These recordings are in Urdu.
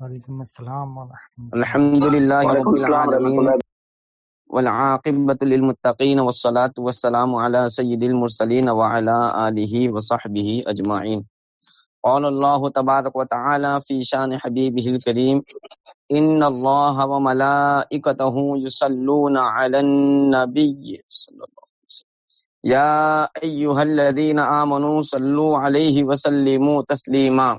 وعلیکم السلام الحمد للہ والعاقبۃ للمتقین والصلاة والسلام علی سید المرسلین وعلی آلہ وصحبہ اجمعین. قال اللہ تبارک و تعالی فی شان حبیبہ الکریم ان اللہ وملائکتہ یصلون علی النبی صلی اللہ یا ایہا الذین آمنوا صلوا علیہ وسلموا تسلیما.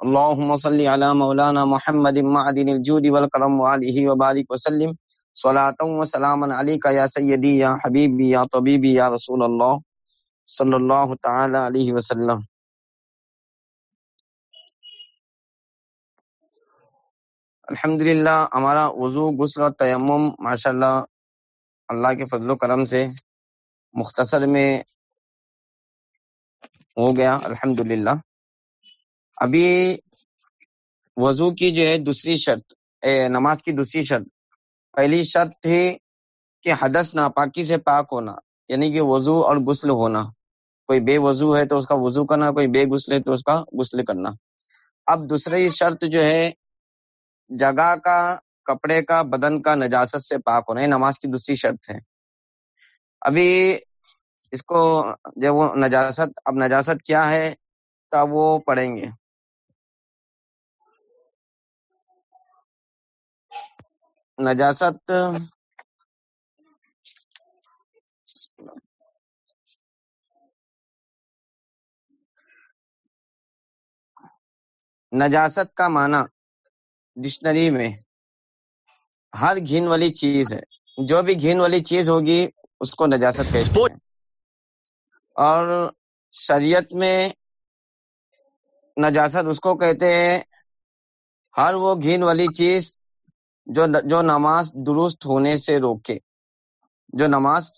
اللهم صل على مولانا محمد معدن الجود والكرم وآله وبارك وسلم. صلاة وسلاما عليك يا سيدي، يا حبيبي، يا طبيبي، يا رسول الله. صلی اللہ تعالی علیہ وسلم. الحمدللہ، ہمارا وضو، غسل اور تیمم، ماشاءاللہ، اللہ کے فضل و کرم سے مختصر میں ہو گیا، الحمدللہ. ابھی وضو کی جو ہے دوسری شرط نماز کی دوسری شرط۔ پہلی شرط تھی کہ حدث ناپاکی سے پاک ہونا یعنی کہ وضو اور غسل ہونا۔ کوئی بے وضو ہے تو اس کا وضو کرنا، کوئی بے غسل ہے تو اس کا غسل کرنا۔ اب دوسری شرط جو ہے، جگہ کا، کپڑے کا، بدن کا نجاست سے پاک ہونا، یہ نماز کی دوسری شرط ہے۔ ابھی اس کو جب وہ نجاست، اب نجاست کیا ہے، تو وہ پڑھیں گے۔ نجاست؟ نجاست کا معنی ڈکشنری میں ہر گھین والی چیز ہے۔ جو بھی گھین والی چیز ہوگی اس کو نجاست کہتے ہیں۔ اور شریعت میں نجاست اس کو کہتے ہیں۔ ہر وہ گھین والی چیز جو جو نماز درست ہونے سے روکے، جو نماز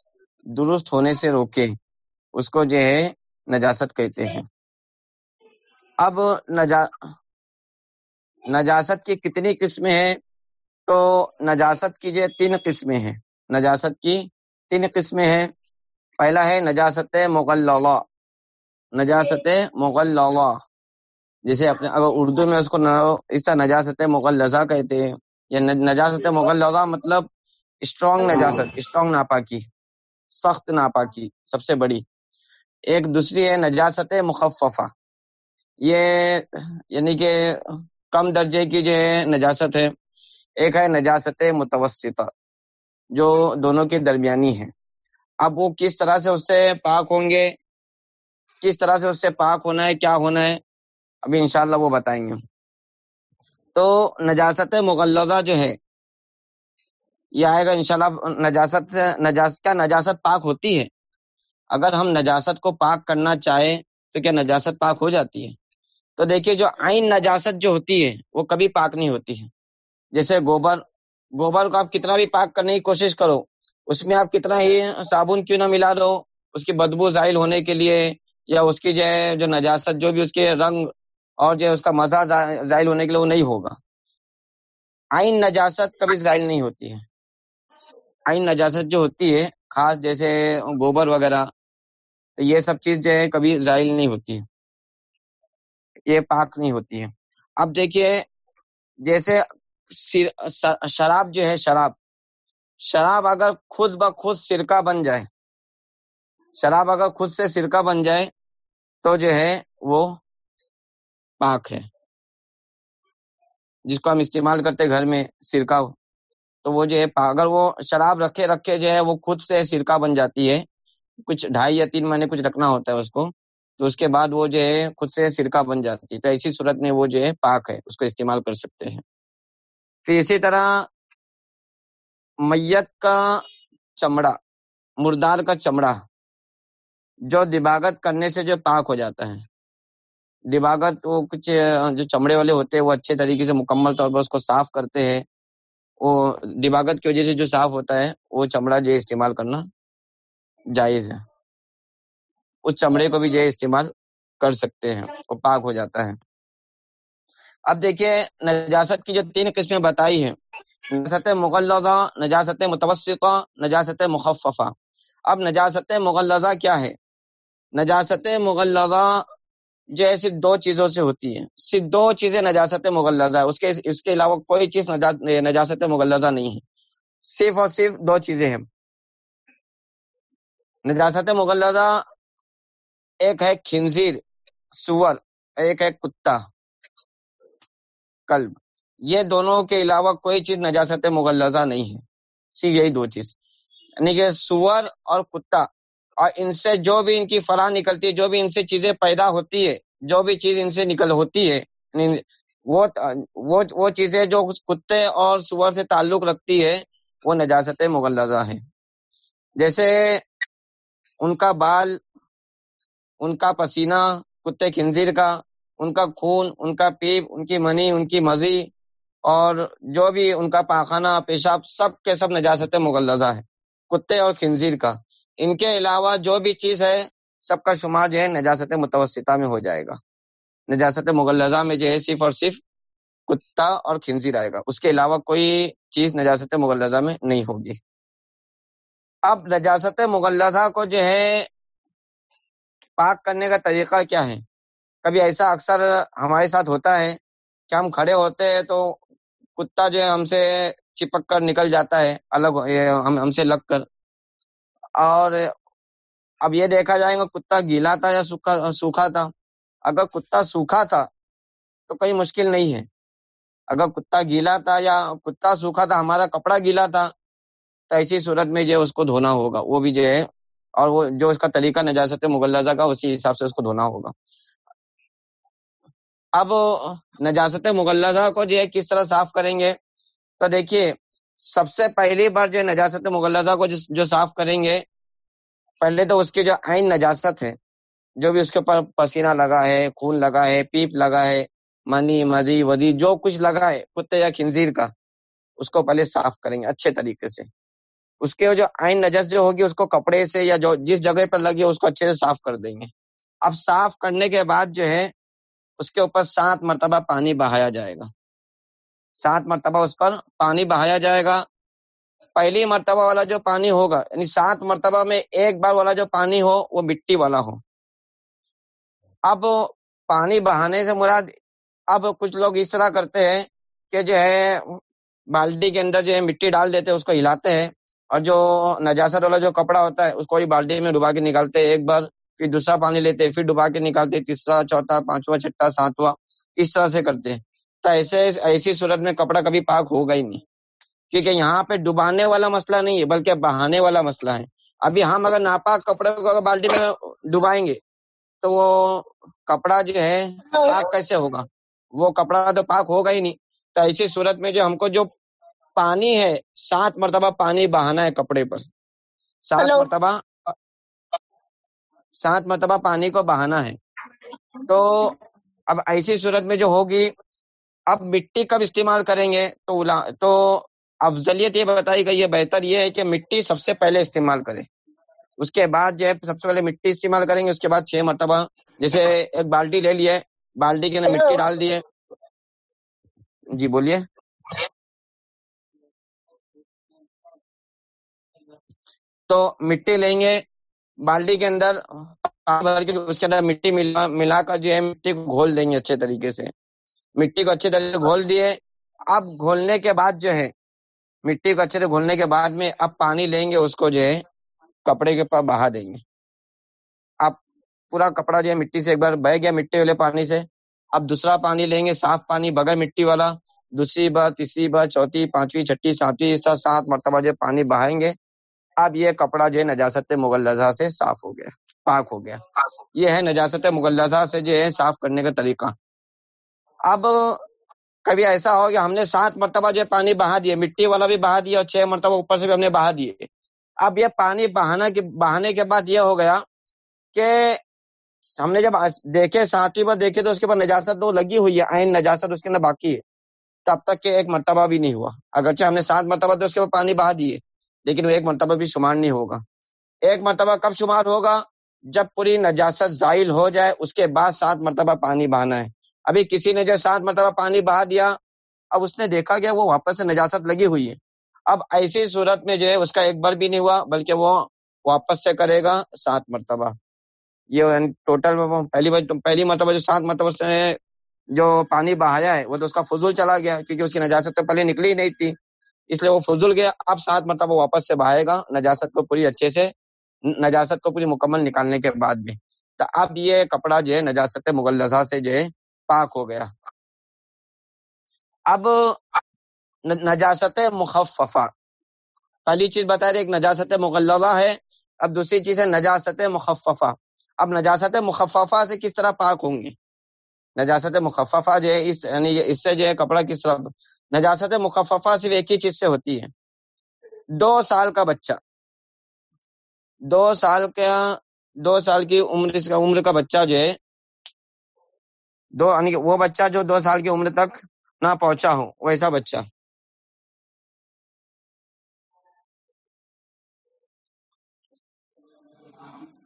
درست ہونے سے روکے، اس کو جو ہے نجاست کہتے ہیں۔ اب نجا، نجاست کی کتنی قسمیں ہیں؟ تو نجاست کی جو تین قسمیں ہیں۔ نجاست کی تین قسمیں ہیں۔ پہلا ہے نجاست مغلظہ نجاست مغلظہ جیسے اپنے، اگر اردو میں اس کو اس طرح نجاست مغلظہ کہتے ہیں۔ یا ن- نجاست مغلظہ مطلب اسٹرانگ نجاست اسٹرانگ ناپاکی سخت ناپاکی سب سے بڑی۔ ایک دوسری ہے نجاست مخففہ۔ یہ یعنی کہ کم درجے کی جو ہے نجاست ہے ایک ہے نجاست متوسطہ جو دونوں کے درمیانی ہے اب وہ کس طرح سے اس سے پاک ہوں گے؟ کس طرح سے اس سے پاک ہونا ہے کیا ہونا ہے؟ ابھی انشاءاللہ وہ بتائیں گے۔ تو نجاست مغلظہ جو ہے، یہ آئے گا انشاءاللہ نجاست نجاست کیا نجاست پاک ہوتی ہے۔ اگر ہم نجاست کو پاک کرنا چاہیں تو کیا نجاست پاک ہو جاتی ہے؟ تو دیکھیے جو عین نجاست جو ہوتی ہے، وہ کبھی پاک نہیں ہوتی ہے۔ جیسے گوبر گوبر کو آپ کتنا بھی پاک کرنے کی کوشش کرو، اس میں آپ کتنا ہی صابن کیوں نہ ملا دو، اس کی بدبو زائل ہونے کے لیے، یا اس کی جو ہے، جو نجاست جو بھی اس کے رنگ اور جو ہے اس کا مزہ زائل ہونے کے لیے وہ نہیں ہوگا۔ عین نجاست کبھی زائل نہیں ہوتی ہے۔ عین نجاست جو ہوتی ہے، خاص جیسے گوبر وغیرہ، یہ سب چیز جو ہے کبھی زائل نہیں ہوتی ہے۔ یہ پاک نہیں ہوتی ہے۔ اب دیکھیے، جیسے شراب جو ہے، شراب۔ شراب اگر خود بخود سرکہ بن جائے، شراب اگر خود سے سرکہ بن جائے، تو جو ہے وہ پاک ہے۔ جس کو ہم استعمال کرتے گھر میں سرکہ، تو وہ جو ہے اگر وہ شراب رکھے رکھے جو ہے وہ خود سے سرکہ بن جاتی ہے۔ کچھ ڈھائی یا تین مہینے کچھ رکھنا ہوتا ہے اس کو، تو اس کے بعد وہ جو ہے خود سے سرکہ بن جاتی ہے۔ تو ایسی صورت میں وہ جو ہے پاک ہے، اس کو استعمال کر سکتے ہیں۔ پھر اسی طرح میت کا چمڑا، مردار کا چمڑا، جو دباغت کرنے سے جو پاک ہو جاتا ہے۔ دباغت وہ کچھ جو چمڑے والے ہوتے ہیں، وہ اچھے طریقے سے مکمل طور پر اس کو صاف کرتے ہیں۔ وہ دباغت کی وجہ سے جو صاف ہوتا ہے، وہ چمڑا جو استعمال کرنا جائز ہے۔ اس چمڑے کو بھی جو استعمال کر سکتے ہیں وہ پاک ہو جاتا ہے۔ اب دیکھیے، نجاست کی جو تین قسمیں بتائی ہیں۔ نجاست مغلظہ، نجاست متوسطہ، نجاست مخففہ۔ اب نجاست مغلظہ کیا ہے؟ نجاست مغلظہ جو ہے صرف دو چیزوں سے ہوتی ہے۔ صرف دو چیزیں نجاست مغلزہ ہے اس کے اس کے علاوہ کوئی چیز نجاست مغلزہ نہیں ہے۔ صرف اور صرف دو چیزیں ہیں۔ نجاست مغلزہ ایک ہے کھنزیر، سور، ایک ہے کتا کلب یہ دونوں کے علاوہ کوئی چیز نجاست مغلزہ نہیں ہے۔ صرف یہی دو چیز۔ یعنی کہ سور اور کتا۔ اور ان سے جو بھی ان کی فلاح نکلتی ہے، جو بھی ان سے چیزیں پیدا ہوتی ہے، جو بھی چیز ان سے نکل ہوتی ہے یعنی وہ وہ چیزیں جو کتے اور سور سے تعلق رکھتی ہے، وہ نجاست مغلزہ ہے جیسے ان کا بال، ان کا پسینہ کتے خنزیر کا، ان کا خون، ان کا پیپ، ان کی منی، ان کی مزی، اور جو بھی ان کا پاخانہ، پیشاب، سب کے سب نجاست مغلزہ ہے کتے اور خنزیر کا۔ ان کے علاوہ جو بھی چیز ہے، سب کا شمار جو ہے نجاست متوسطہ میں ہو جائے گا۔ نجاست مغلزہ میں جو ہے صرف اور صرف کتا اور خنزیر آئے گا۔ اس کے علاوہ کوئی چیز نجاست مغلزہ میں نہیں ہوگی۔ اب نجاست مغلزہ کو جو ہے پاک کرنے کا طریقہ کیا ہے؟ کبھی ایسا اکثر ہمارے ساتھ ہوتا ہے کہ ہم کھڑے ہوتے ہیں تو کتا جو ہے ہم سے چپک کر نکل جاتا ہے، الگ ہم سے لگ کر۔ اور اب یہ دیکھا جائے گا کتا گیلا تھا یا سوکھا تھا۔ اگر کتا سوکھا تھا تو کوئی مشکل نہیں ہے۔ اگر کتا گیلا تھا یا کتا سوکھا تھا، ہمارا کپڑا گیلا تھا، تو ایسی صورت میں جو اس کو دھونا ہوگا۔ وہ بھی جو ہے، اور وہ جو اس کا طریقہ نجاست مغلزہ کا، اسی حساب سے اس کو دھونا ہوگا۔ اب نجاست مغلزہ کو جو ہے کس طرح صاف کریں گے؟ تو دیکھیے سب سے پہلی بار جو نجاست مغلزہ کو جو صاف کریں گے، پہلے تو اس کی جو عین نجاست ہے جو بھی اس کے اوپر پسینہ لگا ہے، خون لگا ہے، پیپ لگا ہے، منی، مدی، ودی، جو کچھ لگا ہے، کتے یا خنزیر کا، اس کو پہلے صاف کریں گے اچھے طریقے سے۔ اس کے جو آئین نجس جو ہوگی، اس کو کپڑے سے یا جو جس جگہ پر لگی اس کو اچھے سے صاف کر دیں گے۔ اب صاف کرنے کے بعد جو ہے، اس کے اوپر سات مرتبہ پانی بہایا جائے گا۔ سات مرتبہ اس پر پانی بہایا جائے گا۔ پہلی مرتبہ والا جو پانی ہوگا یعنی سات مرتبہ میں ایک بار والا جو پانی ہو، وہ مٹی والا ہو۔ اب پانی بہانے سے مراد، اب کچھ لوگ اس طرح کرتے ہیں کہ جو ہے، بالٹی کے اندر جو ہے مٹی ڈال دیتے اس کو ہلاتے ہیں۔ اور جو نجاست والا جو کپڑا ہوتا ہے، اس کو بالٹی میں ڈبا کے نکالتے ایک بار، پھر دوسرا پانی لیتے پھر ڈبا کے نکالتے تیسرا، چوتھا، پانچواں، چھٹا، ساتواں، اس طرح سے کرتے تو ایسے ایسی صورت میں کپڑا کبھی پاک ہوگا ہی نہیں۔ کیونکہ یہاں پہ ڈبانے والا مسئلہ نہیں ہے بلکہ بہانے والا مسئلہ ہے۔ ابھی ہم اگر ناپاک کپڑے کو اگر بالٹی میں ڈبائیں گے تو وہ کپڑا جو ہے پاک کیسے ہوگا؟ وہ کپڑا تو پاک ہوگا ہی نہیں۔ تو ایسی صورت میں جو ہم کو جو پانی ہے سات مرتبہ پانی بہانا ہے کپڑے پر۔ سات مرتبہ سات مرتبہ پانی کو بہانا ہے۔ تو اب ایسی صورت میں جو ہوگی اب مٹی کب استعمال کریں گے؟ تو تو افضلیت یہ بتائی گئی ہے، بہتر یہ ہے کہ مٹی سب سے پہلے استعمال کرے اس کے بعد جو ہے، سب سے پہلے مٹی استعمال کریں گے، اس کے بعد چھ مرتبہ۔ جیسے ایک بالٹی لے لیے بالٹی کے اندر مٹی ڈال دیے جی بولیے۔ تو مٹی لیں گے، بالٹی کے اندر، اس کے اندر مٹی ملا ملا کر جو ہے، مٹی کو گھول دیں گے اچھے طریقے سے۔ مٹی کو اچھے طریقے سے گھول دیے۔ اب گھولنے کے بعد جو ہے، مٹی کو اچھے سے گھولنے کے بعد میں اب پانی لیں گے، اس کو جو ہے کپڑے کے اوپر بہا دیں گے۔ اب پورا کپڑا جو ہے مٹی سے ایک بار بہ گیا مٹی والے پانی سے۔ اب دوسرا پانی لیں گے، صاف پانی بغیر مٹی والا۔ دوسری بار، تیسری بار، چوتھی، پانچویں، چھٹی، ساتویں، اس طرح سات مرتبہ جو پانی بہائیں گے۔ اب یہ کپڑا جو ہے نجاست مغلزہ سے صاف ہو گیا، پاک ہو گیا۔ یہ ہے نجاست مغلزہ سے جو ہے صاف کرنے کا طریقہ۔ اب کبھی ایسا ہو کہ ہم نے سات مرتبہ جو پانی بہا دیے، مٹی والا بھی بہا دیا اور چھ مرتبہ اوپر سے بھی ہم نے بہا دیے۔ اب یہ پانی بہانا بہانے کے بعد یہ ہو گیا کہ ہم نے جب دیکھے، ساتویں بار دیکھے تو اس کے اوپر نجاست تو لگی ہوئی ہے، آئین نجاست اس کے اندر باقی ہے۔ تب تک کہ ایک مرتبہ بھی نہیں ہوا۔ اگرچہ ہم نے سات مرتبہ تو اس کے اوپر پانی بہا دیے، لیکن وہ ایک مرتبہ بھی شمار نہیں ہوگا۔ ایک مرتبہ کب شمار ہوگا؟ جب پوری نجاست زائل ہو جائے، اس کے بعد سات مرتبہ پانی بہانا ہے۔ ابھی کسی نے جو سات مرتبہ پانی بہا دیا، اب اس نے دیکھا گیا وہ واپس سے نجاست لگی ہوئی ہے۔ اب ایسی صورت میں جو ہے اس کا ایک بار بھی نہیں ہوا، بلکہ وہ واپس سے کرے گا سات مرتبہ۔ یہ ٹوٹل پہلی پہلی مرتبہ جو سات مرتبہ اس نے جو پانی بہایا ہے، وہ تو اس کا فضول چلا گیا کیونکہ اس کی نجاست تو پہلے نکلی ہی نہیں تھی۔ اس لیے وہ فضول گیا، اب سات مرتبہ واپس سے بہائے گا، نجاست کو پوری اچھے سے، نجاست کو پوری مکمل نکالنے کے بعد بھی۔ تو اب یہ کپڑا جو ہے نجاست مغلزہ سے جو ہے پاک ہو گیا۔ اب نجاست مخففہ۔ پہلی چیز بتا رہے ایک نجاست مغلظہ ہے، اب دوسری چیز ہے نجاست مخففہ۔ اب نجاست مخففہ سے کس طرح پاک ہوں گے؟ نجاست مخففہ جو ہے، اس یعنی اس سے جو ہے کپڑا کس طرح، نجاست مخففہ صرف ایک ہی چیز سے ہوتی ہے۔ دو سال کا بچہ۔ دو سال کا، دو سال کی عمر کا عمر کا بچہ جو ہے دو یعنی وہ بچہ جو دو سال کی عمر تک نہ پہنچا ہو، ویسا بچہ۔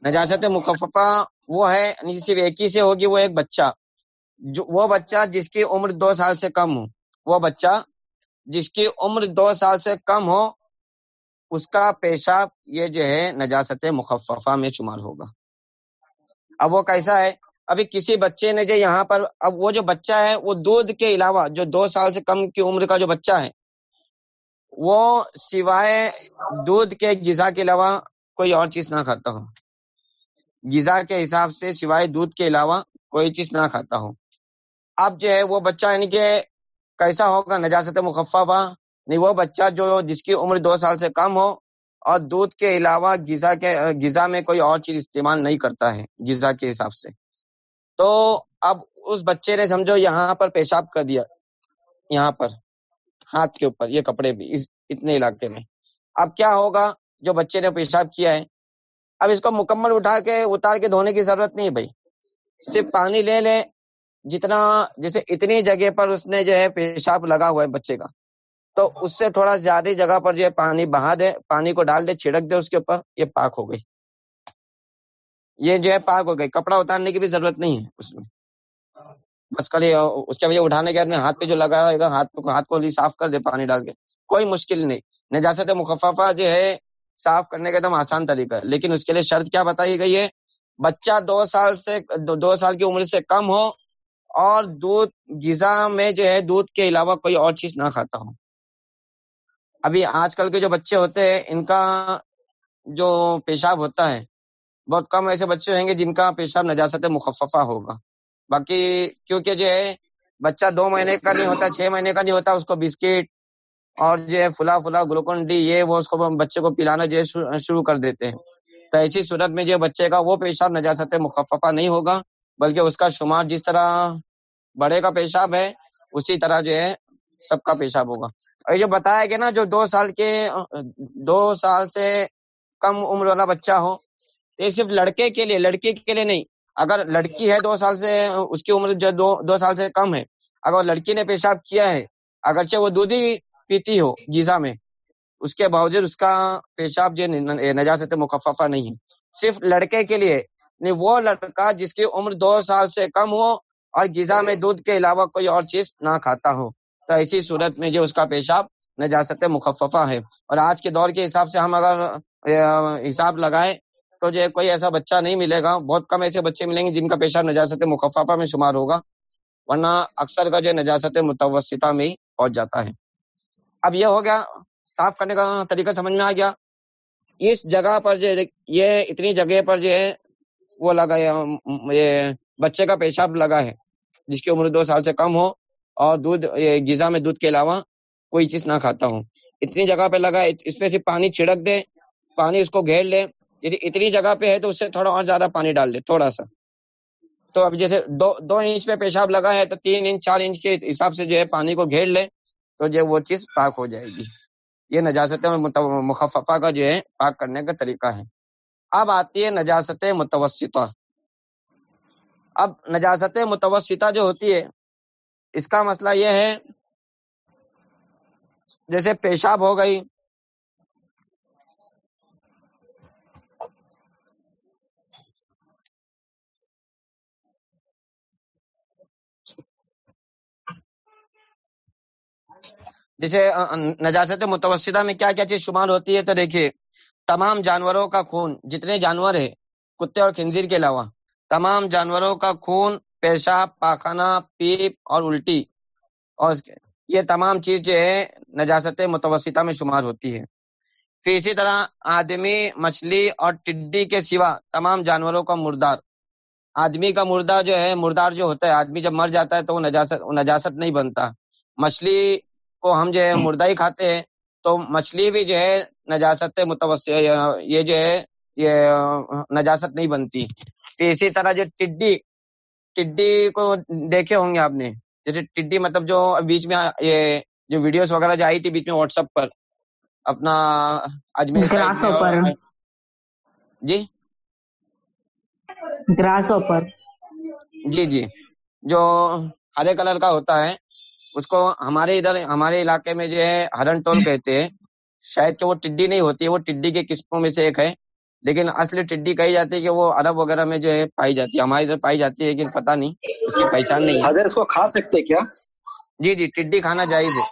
نجاست مخففہ وہ ہے یعنی صرف ایک ہی سے ہوگی، وہ ایک بچہ۔ جو، وہ بچہ جس کی عمر دو سال سے کم ہو۔ وہ بچہ جس کی عمر دو سال سے کم ہو، اس کا پیشاب یہ جو ہے نجاست مخففہ میں شمار ہوگا۔ اب وہ کیسا ہے؟ ابھی کسی بچے نے جو یہاں پر اب وہ جو بچہ ہے، وہ دودھ کے علاوہ جو دو سال سے کم کی عمر کا جو بچہ ہے، وہ سوائے دودھ کے غذا کے علاوہ کوئی اور چیز نہ کھاتا ہو۔ غذا کے حساب سے سوائے دودھ کے علاوہ کوئی چیز نہ کھاتا ہو۔ اب جو ہے، وہ بچہ یعنی کہ کیسا ہوگا؟ نجاست مخففہ نہیں، وہ بچہ جو جس کی عمر دو سال سے کم ہو اور دودھ کے علاوہ غذا کے، غذا میں کوئی اور چیز استعمال نہیں کرتا ہے، غذا کے حساب سے۔ تو اب اس بچے نے سمجھو یہاں پر پیشاب کر دیا، یہاں پر، ہاتھ کے اوپر، یہ کپڑے بھی اس اتنے علاقے میں۔ اب کیا ہوگا جو بچے نے پیشاب کیا ہے؟ اب اس کو مکمل اٹھا کے اتار کے دھونے کی ضرورت نہیں بھائی۔ صرف پانی لے لے جتنا، جیسے اتنی جگہ پر اس نے جو ہے پیشاب لگا ہوا ہے بچے کا۔ تو اس سے تھوڑا زیادہ جگہ پر جو ہے پانی بہا دے پانی کو ڈال دے چھڑک دے اس کے اوپر، یہ پاک ہو گئی۔ یہ جو ہے پاک ہو گئی کپڑا اتارنے کی بھی ضرورت نہیں ہے۔ اس میں۔ بس کل اس کے وجہ اٹھانے کے بعد میں ہاتھ پہ جو لگا گا ہاتھ ہاتھ کو صاف کر دے پانی ڈال کے۔ کوئی مشکل نہیں۔ نجاست مخففہ جو ہے، صاف کرنے کا ایک دم آسان طریقہ ہے۔ لیکن اس کے لیے شرط کیا بتائی گئی ہے؟ بچہ دو سال سے، دو سال کی عمر سے کم ہو اور دودھ غذا میں جو ہے، دودھ کے علاوہ کوئی اور چیز نہ کھاتا ہو۔ ابھی آج کل کے جو بچے ہوتے ہیں، ان کا جو پیشاب ہوتا ہے بہت کم ایسے بچے ہوں گے جن کا پیشاب نجاست مخففہ ہوگا۔ باقی کیونکہ جو ہے، بچہ دو مہینے کا نہیں ہوتا، چھ مہینے کا نہیں ہوتا، اس کو بسکٹ اور جو ہے فلا فلا گلوکون ڈی، یہ وہ اس کو بچے کو پلانا جو ہے شروع کر دیتے ہیں۔ تو ایسی صورت میں جو بچے کا وہ پیشاب نجاست مخففہ نہیں ہوگا، بلکہ اس کا شمار جس طرح بڑے کا پیشاب ہے، اسی طرح جو ہے سب کا پیشاب ہوگا۔ اور یہ جو بتایا گیا نا، جو دو سال کے، دو سال سے کم عمر والا بچہ ہو یہ صرف لڑکے کے لیے، لڑکی کے لیے نہیں۔ اگر لڑکی ہے دو سال سے، اس کی عمر جو دو دو سال سے کم ہے، اگر لڑکی نے پیشاب کیا ہے، اگرچہ وہ دودھ ہی پیتی ہو غذا میں، اس کے باوجود اس کا پیشاب جو نجاست مخففہ نہیں ہے۔ صرف لڑکے کے لیے نہیں، وہ لڑکا جس کی عمر دو سال سے کم ہو اور غذا میں دودھ کے علاوہ کوئی اور چیز نہ کھاتا ہو، تو ایسی صورت میں جو اس کا پیشاب نجاست مخففہ ہے۔ اور آج کے دور کے حساب سے ہم اگر حساب لگائیں تو جو کوئی ایسا بچہ نہیں ملے گا، بہت کم ایسے بچے ملیں گے جن کا پیشہ نجاست مخففہ میں شمار ہوگا، ورنہ اکثر کا جو نجاست متوسطہ میں ہی پہنچ جاتا ہے۔ اب یہ ہو گیا، صاف کرنے کا طریقہ سمجھ میں آ گیا۔ اس جگہ پر جو یہ اتنی جگہ پر جو ہے، وہ لگا یہ بچے کا پیشاب لگا ہے، جس کی عمر دو سال سے کم ہو اور دودھ غذا میں دودھ کے علاوہ کوئی چیز نہ کھاتا ہوں اتنی جگہ پہ لگا اس پہ صرف پانی چھڑک دے پانی اس کو گھیر لے یعنی اتنی جگہ پہ ہے تو اس سے تھوڑا اور زیادہ پانی ڈال دے تھوڑا سا۔ تو اب جیسے دو دو انچ پہ پیشاب لگا ہے تو تین انچ، چار انچ کے حساب سے جو ہے پانی کو گھیر لے تو جو وہ چیز پاک ہو جائے گی۔ یہ نجاست مخففہ کا جو ہے پاک کرنے کا طریقہ ہے۔ اب آتی ہے نجاست متوسطہ۔ اب نجاست متوسطہ جو ہوتی ہے، اس کا مسئلہ یہ ہے، جیسے پیشاب ہو گئی جیسے نجاست متوسطہ میں کیا کیا چیز شمار ہوتی ہے؟ تو دیکھیے، تمام جانوروں کا خون جتنے جانور ہیں، کتے اور خنزیر کے علاوہ، تمام جانوروں کا خون پیشاب، پاخانہ، پیپ اور الٹی اور یہ تمام چیز جو ہے، نجاست متوسطہ میں شمار ہوتی ہے۔ پھر اسی طرح، آدمی، مچھلی اور ٹڈی کے سوا تمام جانوروں کا مردار۔ آدمی کا مردہ جو ہے، مردار جو ہوتا ہے، آدمی جب مر جاتا ہے تو وہ نجاست نجاست نہیں بنتا۔ مچھلی کو ہم جو ہے مردہ ہی کھاتے ہیں تو مچھلی بھی جو ہے نجاست متوسط یہ جو ہے یہ نجاست نہیں بنتی۔ پھر اسی طرح جو ٹڈی ٹڈی کو دیکھے ہوں گے آپ نے۔ جیسے ٹڈی مطلب جو بیچ میں یہ جو ویڈیوز وغیرہ جو آئی تھی بیچ میں واٹس ایپ پر اپنا اجمیر جی؟ گراس اوپر جی جی۔ جو ہرے کلر کا ہوتا ہے۔ اس کو ہمارے ادھر ہمارے علاقے میں جو ہے ہرن ٹول کہتے ہیں۔ شاید کہ وہ ٹڈی نہیں ہوتی ہے وہ ٹڈی کے قسموں میں سے ایک ہے۔ لیکن اصلی ٹڈی کہی جاتی ہے کہ وہ عرب وغیرہ میں جو ہے پائی جاتی ہے۔ ہمارے ادھر پائی جاتی ہے لیکن پتہ نہیں اس کی پہچان نہیں ہے۔ اس کو کھا سکتے کیا؟ جی جی ٹڈی کھانا جائز ہے۔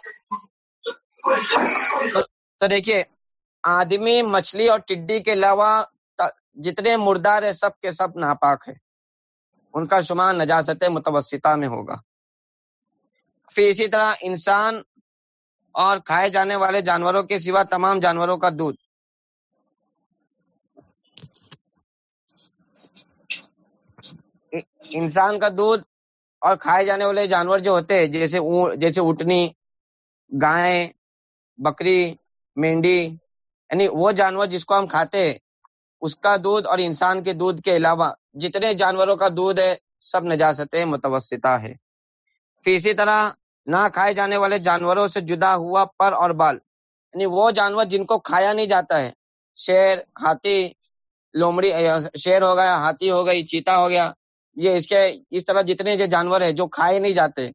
تو دیکھیے آدمی مچھلی اور ٹڈی کے علاوہ جتنے مردار ہے سب کے سب ناپاک ہے ان کا شمار نجاست متوسطہ میں ہوگا۔ پھر اسی طرح انسان اور کھائے جانے والے جانوروں کے سوا تمام جانوروں کا دودھ۔ انسان کا دودھ اور کھائے جانے والے جانور جو ہوتے ہیں، جیسے جیسے اٹنی گائے، بکری، مینڈی یعنی وہ جانور جس کو ہم کھاتے ہیں، اس کا دودھ اور انسان کے دودھ کے علاوہ جتنے جانوروں کا دودھ ہے، سب نجاست متوسطہ ہے پھر اسی طرح نہ کھائے جانے والے جانوروں سے جدا ہوا پر اور بال۔ یعنی وہ جانور جن کو کھایا نہیں جاتا ہے۔ شیر ہاتھی لومڑی شیر ہو گیا ہاتھی ہو گئی چیتا ہو گیا۔ یہ اس کے اس طرح جتنے جو جانور ہیں جو کھائے نہیں جاتے۔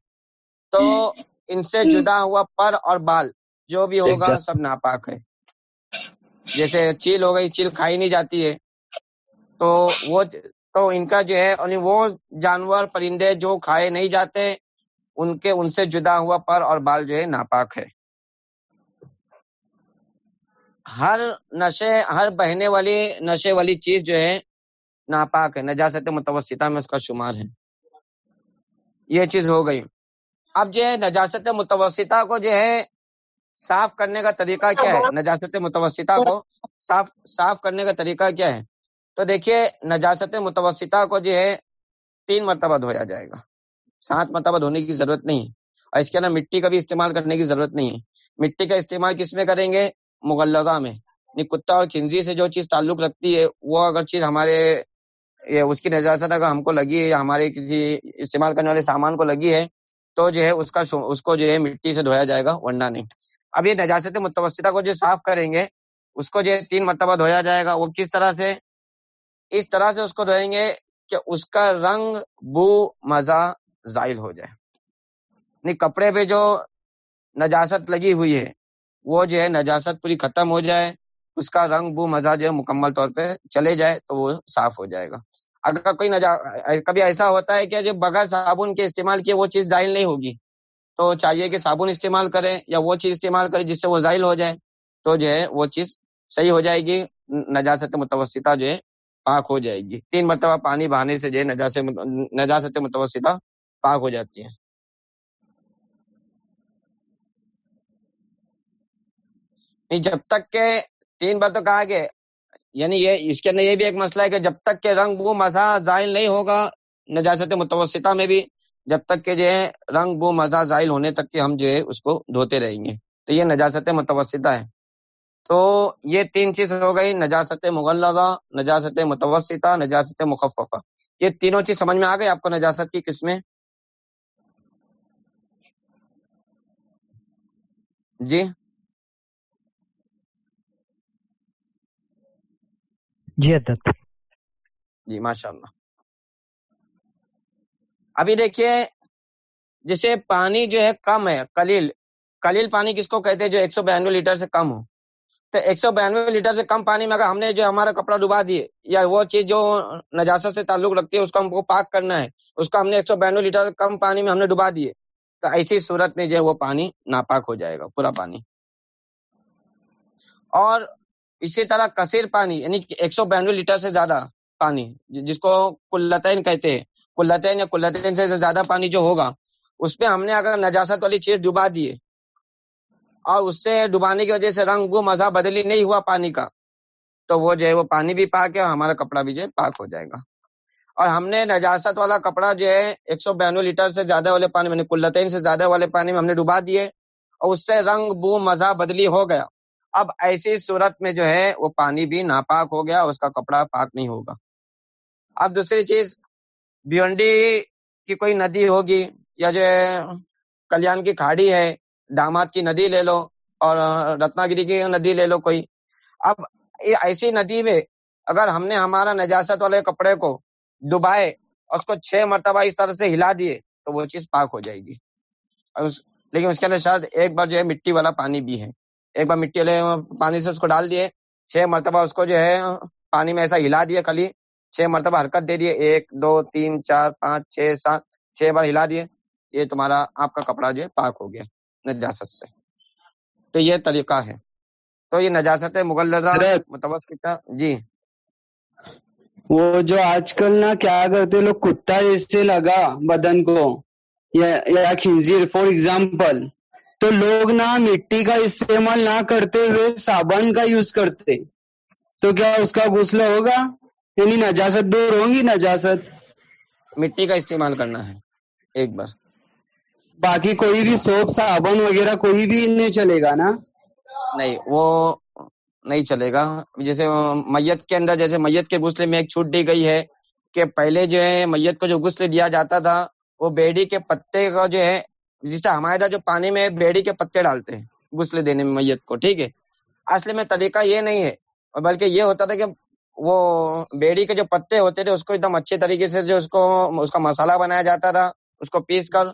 تو ان سے جدا ہوا پر اور بال جو بھی ہوگا سب ناپاک ہے۔ جیسے چیل ہو گئی چیل کھائی نہیں جاتی ہے۔ تو وہ تو ان کا جو ہے یعنی وہ جانور پرندے جو کھائے نہیں جاتے ان کے، ان سے جدا ہوا پر اور بال جو ہے ناپاک ہے۔ ہر نشے، ہر بہنے والی نشے والی چیز جو ہے ناپاک ہے، نجاست متوسطہ میں اس کا شمار ہے۔ یہ چیز ہو گئی۔ اب جو ہے نجاست متوسطہ کو جو ہے صاف کرنے کا طریقہ کیا ہے؟ نجاست متوسطہ کو صاف صاف کرنے کا طریقہ کیا ہے؟ تو دیکھیے، نجاست متوسطہ کو جو ہے تین مرتبہ دھویا جائے گا۔ سات مرتبہ دھونے کی ضرورت نہیں۔ اور اس کے اندر مٹی کا بھی استعمال کرنے کی ضرورت نہیں۔ ہے مٹی کا استعمال کس میں کریں گے؟ مغلزہ میں۔ یعنی کتا اور کھنزی سے جو چیز تعلق رکھتی ہے، وہ اگر چیز ہمارے اس کی نجاست اگر ہم کو لگی ہے یا ہمارے کسی استعمال کرنے والے سامان کو لگی ہے، تو جو ہے اس کا اس کو جو ہے مٹی سے دھویا جائے گا، ورنہ نہیں۔ اب یہ نجاست متوسطہ کو جو صاف کریں گے، اس کو جو تین مرتبہ دھویا جائے گا، وہ کس طرح سے؟ اس طرح سے اس کو دھوئیں گے کہ اس کا رنگ، بو، مزہ زائل ہو جائے۔ یعنی کپڑے پہ جو نجاست لگی ہوئی ہے، وہ جو ہے نجاست پوری ختم ہو جائے، اس کا رنگ بو مزہ جو ہے مکمل طور پہ چلے جائے تو وہ صاف ہو جائے گا۔ اگر کوئی نجا، کبھی ایسا ہوتا ہے کہ جو بغیر صابن کے استعمال کیے وہ چیز ظاہر نہیں ہوگی، تو چاہیے کہ صابن استعمال کریں یا وہ چیز استعمال کریں جس سے وہ ظاہر ہو جائے، تو جو ہے وہ چیز صحیح ہو جائے گی، نجاست متوسطہ جو ہے پاک ہو جائے گی۔ تین مرتبہ پانی بہانے سے جو ہے نجاست متوسطہ پاک ہو جاتی ہے جب تک کہ تین بار تو کہا کہ یعنی یہ، اس کے اندر یہ بھی ایک مسئلہ ہے کہ جب تک کہ رنگ بو مزہ زائل نہیں ہوگا نجاست متوسطہ میں بھی، جب تک کہ جو ہے رنگ بو مزہ زائل ہونے تک کہ ہم جو ہے اس کو دھوتے رہیں گے۔ تو یہ نجاست متوسطہ ہے۔ تو یہ تین چیز ہو گئی، نجاست مغلزہ نجاست متوسطہ، نجاست مخففہ۔ یہ تینوں چیز سمجھ میں آ گئی آپ کو نجاست کی قسمیں؟ جی۔ جی عدت۔ جی ماشاء اللہ ابھی دیکھیے جیسے پانی جو ہے کم ہے کلیل کلیل پانی کس کو کہتے ہیں؟ جو ایک سو بانوے لیٹر سے کم ہو۔ تو ایک سو بانوے لیٹر سے کم پانی میں اگر ہم نے جو ہمارا کپڑا ڈبا دیے یا وہ چیز جو نجاست سے تعلق رکھتی ہے اس کو ہم کو پاک کرنا ہے اس کو ہم نے ایک سو بانوے لیٹر کم پانی میں ہم نے ڈبا دیے۔ تو ایسی صورت میں جو ہے وہ پانی ناپاک ہو جائے گا، پورا پانی۔ اور اسی طرح کثیر پانی یعنی ایک سو بانوے لیٹر سے زیادہ پانی، جس کو کلتین کہتے ہیں۔ کلتین یا کلتین سے زیادہ پانی جو ہوگا، اس پہ ہم نے اگر نجاست والی چیز ڈبا دیے اور اس سے ڈبانے کی وجہ سے رنگ وہ مزہ بدلی نہیں ہوا پانی کا، تو وہ جو ہے وہ پانی بھی پاک ہے اور ہمارا کپڑا بھی جو ہے پاک ہو جائے گا۔ اور ہم نے نجاست والا کپڑا جو ہے ایک سو بانوے لیٹر سے زیادہ والے پانی میں یعنی کلتین سے زیادہ والے پانی میں ہم نے ڈبا دیے اور اس سے رنگ، بو، مزہ بدلی ہو گیا۔ اب ایسی صورت میں جو ہے وہ پانی بھی ناپاک ہو گیا اس کا کپڑا پاک نہیں ہوگا۔ اب دوسری چیز، بھیونڈی کی کوئی ندی ہوگی یا جو کلیان کی کھاڑی ہے، داماد کی ندی لے لو اور رتنا گری کی ندی لے لو کوئی۔ اب ایسی ندی میں اگر ہم نے ہمارا نجاست والے کپڑے کو ڈبائے اور اس کو چھ مرتبہ اس طرح سے ہلا دیے تو وہ چیز پاک ہو جائے گی۔ لیکن اس کے اندر شاید ایک بار جو ہے مٹی والا پانی بھی ہے۔ ایک بار مٹی والے پانی سے اس کو ڈال دیے چھ مرتبہ اس کو جو ہے پانی میں ایسا ہلا دیے خالی چھ مرتبہ حرکت دے دیے ایک دو تین چار پانچ چھ سات چھ بار ہلا دیے یہ تمہارا آپ کا کپڑا جو ہے پاک ہو گیا نجاست سے۔ تو یہ طریقہ ہے۔ تو یہ نجاست مغلزہ متوسطہ جی۔ وہ جو آج کل نا کیا کرتے لوگ کتا جیسے لگا بدن کو یا خنزیر فار ایگزامپل تو لوگ نا مٹی کا استعمال نہ کرتے ہوئے صابن کا یوز کرتے۔ تو کیا اس کا غسل ہوگا؟ یعنی نجاست دور ہوگی نجاست۔ مٹی کا استعمال کرنا ہے ایک بار۔ باقی کوئی بھی سوپ صابن وغیرہ کوئی بھی نہیں چلے گا نا؟ نہیں وہ نہیں چلے گا۔ جیسے میت کے اندر، جیسے میت کے غسلے میں ایک چھوٹ دی گئی ہے کہ پہلے جو ہے میت کو جو غسل دیا جاتا تھا، وہ بیڑی کے پتے کا جو ہے، جس سے ہمارے جو پانی میں بیڑی کے پتے ڈالتے ہیں غسل دینے میں میت کو، ٹھیک ہے۔ اصل میں طریقہ یہ نہیں ہے، بلکہ یہ ہوتا تھا کہ وہ بیڑی کے جو پتے ہوتے تھے، اس کو ایک دم اچھے طریقے سے جو اس کو، اس کا مسالہ بنایا جاتا تھا، اس کو پیس کر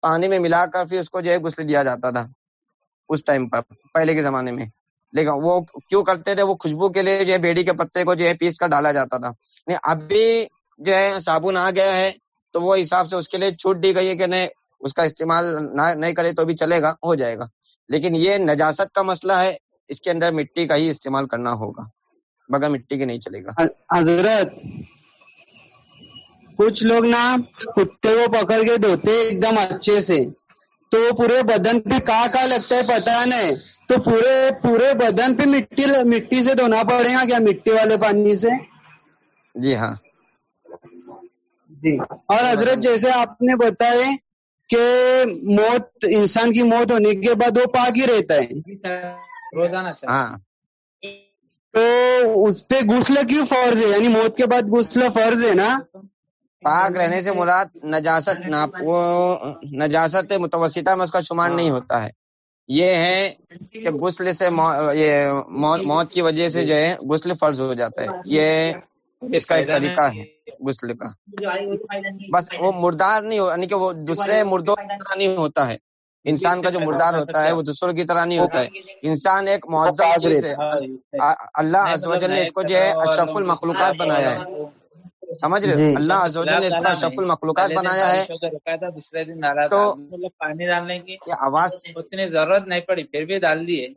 پانی میں ملا کر پھر اس کو جو ہے غسل دیا جاتا تھا۔ اس ٹائم پر، پہلے کے زمانے میں۔ لیکن وہ کیوں کرتے تھے؟ وہ خوشبو کے لیے جو ہے بیڑی کے پتے کو جو ہے پیس کر ڈالا جاتا تھا۔ اب بھی جو ہے صابن آ گیا ہے، تو وہ حساب سے اس کے لیے چھوٹ دی گئی ہے کہ نہیں، اس کا استعمال نہیں کرے تو بھی چلے گا، ہو جائے گا۔ لیکن یہ نجاست کا مسئلہ ہے، اس کے اندر مٹی کا ہی استعمال کرنا ہوگا۔ بغیر مٹی کے نہیں چلے گا۔ حضرت، کچھ لوگ نا کتے کو پکڑ کے دھوتے ایک دم اچھے سے، تو وہ پورے بدن پہ کا کا لگتا ہے پتا نہیں۔ تو پورے پورے بدن پہ مٹی مٹی سے دھونا پڑے گا کیا؟ مٹی والے پانی سے؟ جی ہاں۔ جی۔ اور حضرت جیسے آپ نے بتایا کہ موت انسان کی موت ہونے کے بعد وہ پاک ہی رہتا ہے۔ روزانہ ہاں۔ تو اس پہ غسل کیوں فرض ہے؟ یعنی موت کے بعد غسل فرض ہے نا؟ پاک رہنے سے مراد نجاست وہ نجاست متوسطہ میں اس کا شمار نہیں ہوتا ہے۔ یہ ہے کہ غسل سے یہ موت کی وجہ سے جو ہے غسل فرض ہو جاتا ہے۔ یہ اس کا ایک طریقہ ہے غسل کا۔ بس وہ مردار نہیں یعنی کہ وہ دوسرے مردوں کی طرح نہیں ہوتا ہے۔ انسان کا جو مردار ہوتا ہے وہ دوسروں کی طرح نہیں ہوتا ہے۔ انسان ایک چیز ہے۔ اللہ نے اس کو جو ہے اشرف المخلوقات بنایا ہے۔ سمجھ رہے جی۔ اللہ نے اس کا شف المخلوقات بنایا ہے۔ دوسرے دن تو مطلب پانی ڈالنے کی آواز اتنی ضرورت نہیں پڑی پھر بھی ڈال دیے۔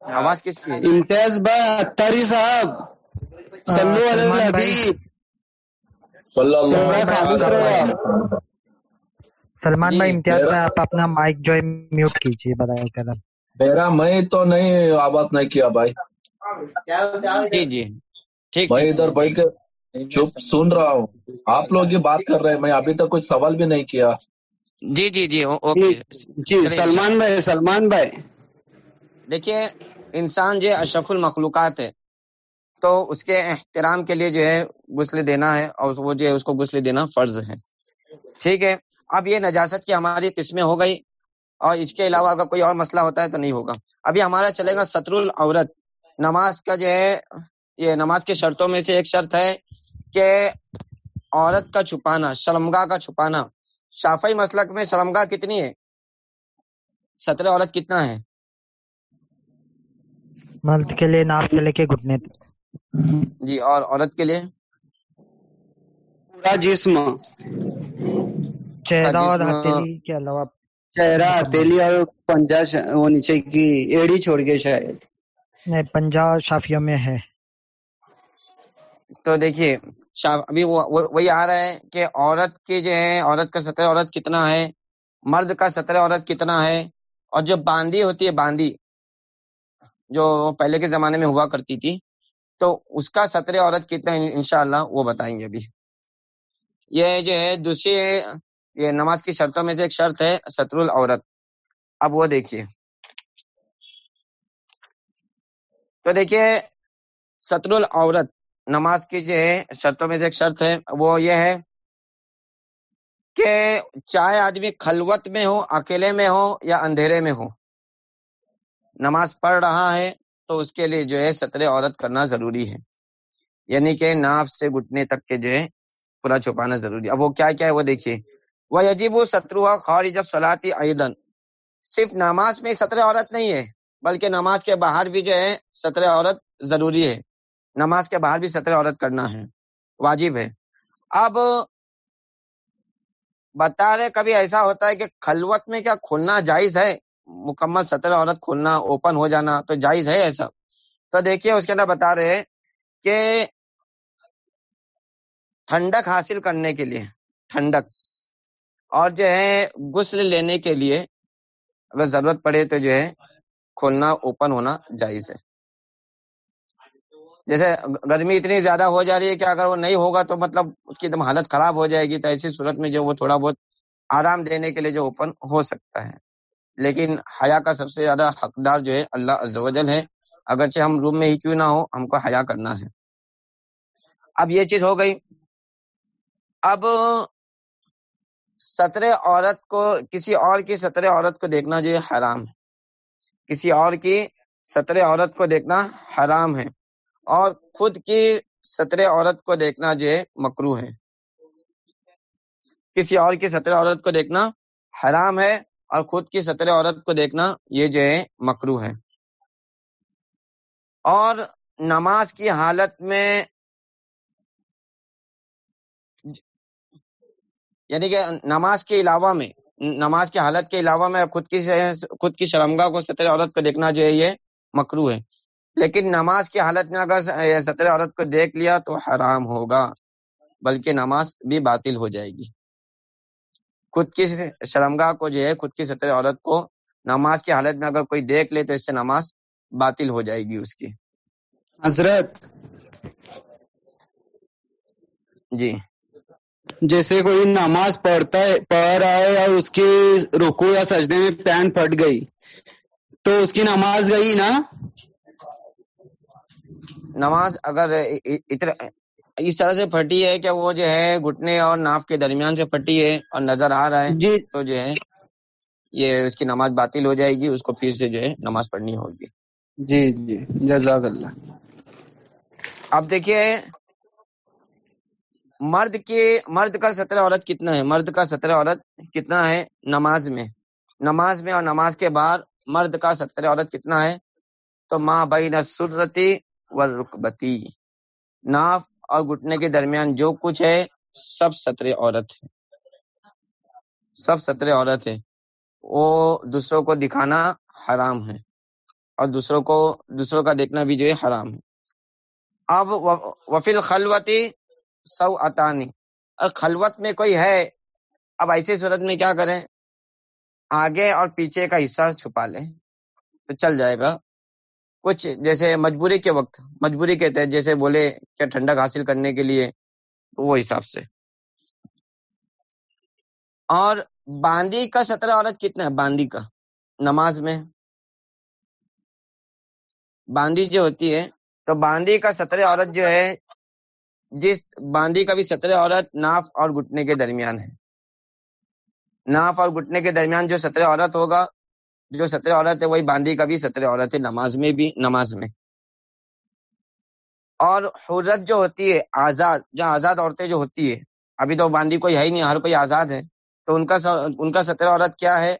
آواز کس کی امتیاز بھائی اتاری صاحب سلمان بھائی امتیاز بھائی آپ اپنا مائک جو ہے میوٹ کیجیے بتایا کرم۔ میرا میں تو نہیں آواز نہیں کیا بھائی۔ جی جی۔ میں ادھر بھائی کے چپ سن رہا ہوں۔ آپ لوگ یہ بات کر رہے ہیں میں ابھی تک کوئی سوال بھی نہیں کیا۔ جی جی جی جی سلمان بھائی سلمان بھائی۔ دیکھیے انسان جو اشرف المخلوقات ہے تو اس کے احترام کے لیے جو ہے غسل دینا ہے اور وہ جو ہے اس کو غسل دینا فرض ہے۔ ٹھیک ہے اب یہ نجاست کی ہماری قسمیں ہو گئی اور اس کے علاوہ اگر کوئی اور مسئلہ ہوتا ہے تو نہیں ہوگا۔ ابھی ہمارا چلے گا ستر العورت نماز کا جو ہے یہ نماز کی شرطوں میں سے ایک شرط ہے کہ عورت کا چھپانا شرمگاہ کا چھپانا۔ شافئی مسلک میں شرمگاہ کتنی ہے؟ سترہ عورت کتنا ہے؟ مرد کے لیے ناف سے لے کے گھٹنے جی اور عورت کے لیے؟ پورا جسم۔ چہرہ اور ہتھیلی کے علاوہ۔ چہرہ ہتھیلی اور پنجا وہ نیچے کی ایڑی چھوڑ کے شاید۔ نہیں شافیوں میں ہے۔ تو دیکھیے ابھی وہی آ رہا ہے کہ عورت کی جو ہے عورت کا سطر عورت کتنا ہے، مرد کا سطر عورت کتنا ہے، اور جو باندی ہوتی ہے باندی جو پہلے کے زمانے میں ہوا کرتی تھی، تو اس کا سطر عورت کتنا انشاءاللہ وہ بتائیں گے ابھی۔ یہ جو ہے، دوسری یہ نماز کی شرطوں میں سے ایک شرط ہے سطر العورت۔ اب وہ دیکھیے۔ تو دیکھیے سطر العورت۔ نماز کی جو ہے، شرطوں میں سے ایک شرط ہے، وہ یہ ہے کہ چاہے آدمی خلوت میں ہو، اکیلے میں ہو یا اندھیرے میں ہو، نماز پڑھ رہا ہے تو اس کے لیے جو ہے سطر عورت کرنا ضروری ہے۔ یعنی کہ ناف سے گھٹنے تک کے جو ہے پورا چھپانا ضروری ہے۔ اب وہ کیا کیا ہے وہ دیکھیے۔ وہ عجیب و ستروا خارج سلاتی ایدن صرف نماز میں سطر عورت نہیں ہے، بلکہ نماز کے باہر بھی جو ہے سطر عورت ضروری ہے۔ نماز کے باہر بھی سطر عورت کرنا ہے۔ واجب ہے۔ اب بتا رہے، کبھی ایسا ہوتا ہے کہ خلوت میں کیا کھلنا جائز ہے؟ مکمل سطر عورت کھلنا اوپن ہو جانا تو جائز ہے ایسا؟ تو دیکھیے، اس کے اندر بتا رہے کہ ٹھنڈک حاصل کرنے کے لیے، ٹھنڈک۔ اور جو ہے، غسل لینے کے لیے اگر ضرورت پڑے تو جو ہے کھولنا اوپن ہونا جائز ہے۔ جیسے گرمی اتنی زیادہ ہو جا رہی ہے کہ اگر وہ نہیں ہوگا تو مطلب اس کی ایک دم حالت خراب ہو جائے گی، تو ایسی صورت میں جو وہ تھوڑا بہت آرام دینے کے لیے جو اوپن ہو سکتا ہے۔ لیکن حیا کا سب سے زیادہ حقدار جو ہے اللہ عزوجل ہے۔ اگرچہ ہم روم میں ہی کیوں نہ ہو، ہم کو حیا کرنا ہے۔ اب یہ چیز ہو گئی۔ اب سطر عورت کو، کسی اور کی سطر عورت کو دیکھنا جو حرام ہے۔ کسی اور کی سطر عورت کو دیکھنا حرام ہے۔ اور خود کی سطر عورت کو دیکھنا جو ہے مکرو ہے۔ کسی اور کی سطر عورت کو دیکھنا حرام ہے اور خود کی سطر عورت کو دیکھنا یہ جو ہے مکرو ہے۔ اور نماز کی حالت میں یعنی کہ نماز کے علاوہ میں، نماز کی حالت کے علاوہ میں خود کی خود کی شرمگاہ کو سطر عورت کو دیکھنا جو ہے یہ مکرو ہے۔ لیکن نماز کی حالت میں اگر سطر عورت کو دیکھ لیا تو حرام ہوگا بلکہ نماز بھی باطل ہو جائے گی۔ خود کی شرمگاہ کو جو ہے خود کی سطر عورت کو نماز کی حالت میں اگر کوئی دیکھ لے تو اس سے نماز باطل ہو جائے گی اس کی۔ حضرت جی۔ جیسے کوئی نماز پڑھتا ہے پڑھ رہا ہے اور اس کی رکو یا سجدے میں پین پھٹ گئی تو اس کی نماز گئی نا؟ نماز اگر اس طرح سے پھٹی ہے کہ وہ جو ہے گھٹنے اور ناف کے درمیان سے پھٹی ہے اور نظر آ رہا ہے جی۔ تو جو ہے یہ اس کی نماز باطل ہو جائے گی اس کو پھر سے جو ہے نماز پڑھنی ہوگی۔ جی جی جزاک اللہ۔ اب دیکھیے مرد کی مرد کا سطر عورت کتنا ہے؟ مرد کا سطر عورت کتنا ہے نماز میں؟ نماز میں اور نماز کے بعد مرد کا سطر عورت کتنا ہے؟ تو ماں بین سرتی و ناف اور گھٹنے کے درمیان جو کچھ ہے، سب سطر عورت ہے۔ سب سطر عورت ہے۔ وہ دوسروں کو دکھانا حرام ہے اور دوسروں کو، دوسروں کا دیکھنا بھی جو ہے حرام ہے۔ اب وفیل خلوتی سو اتانی اور خلوت میں کوئی ہے، اب ایسی صورت میں کیا کریں؟ آگے اور پیچھے کا حصہ چھپا لیں تو چل جائے گا۔ کچھ جیسے مجبوری کے وقت، مجبوری کے تحت جیسے بولے کیا ٹھنڈک حاصل کرنے کے لیے، وہ حساب سے۔ اور باندی کا سطر عورت کتنا ہے؟ باندی کا۔ نماز میں باندی جو ہوتی ہے، تو باندی کا سطر عورت جو ہے، جس باندی کا بھی سطر عورت ناف اور گھٹنے کے درمیان ہے۔ ناف اور گھٹنے کے درمیان جو سطر عورت ہوگا جو سطر عورت ہے وہی باندی کا بھی سطر عورت ہے نماز میں بھی، نماز میں۔ اور حرت جو ہوتی ہے، آزاد، جو آزاد عورتیں جو ہوتی ہے، ابھی تو باندی کوئی ہے ہی نہیں، ہر کوئی آزاد ہے۔ تو ان کا ان کا سطر عورت کیا ہے؟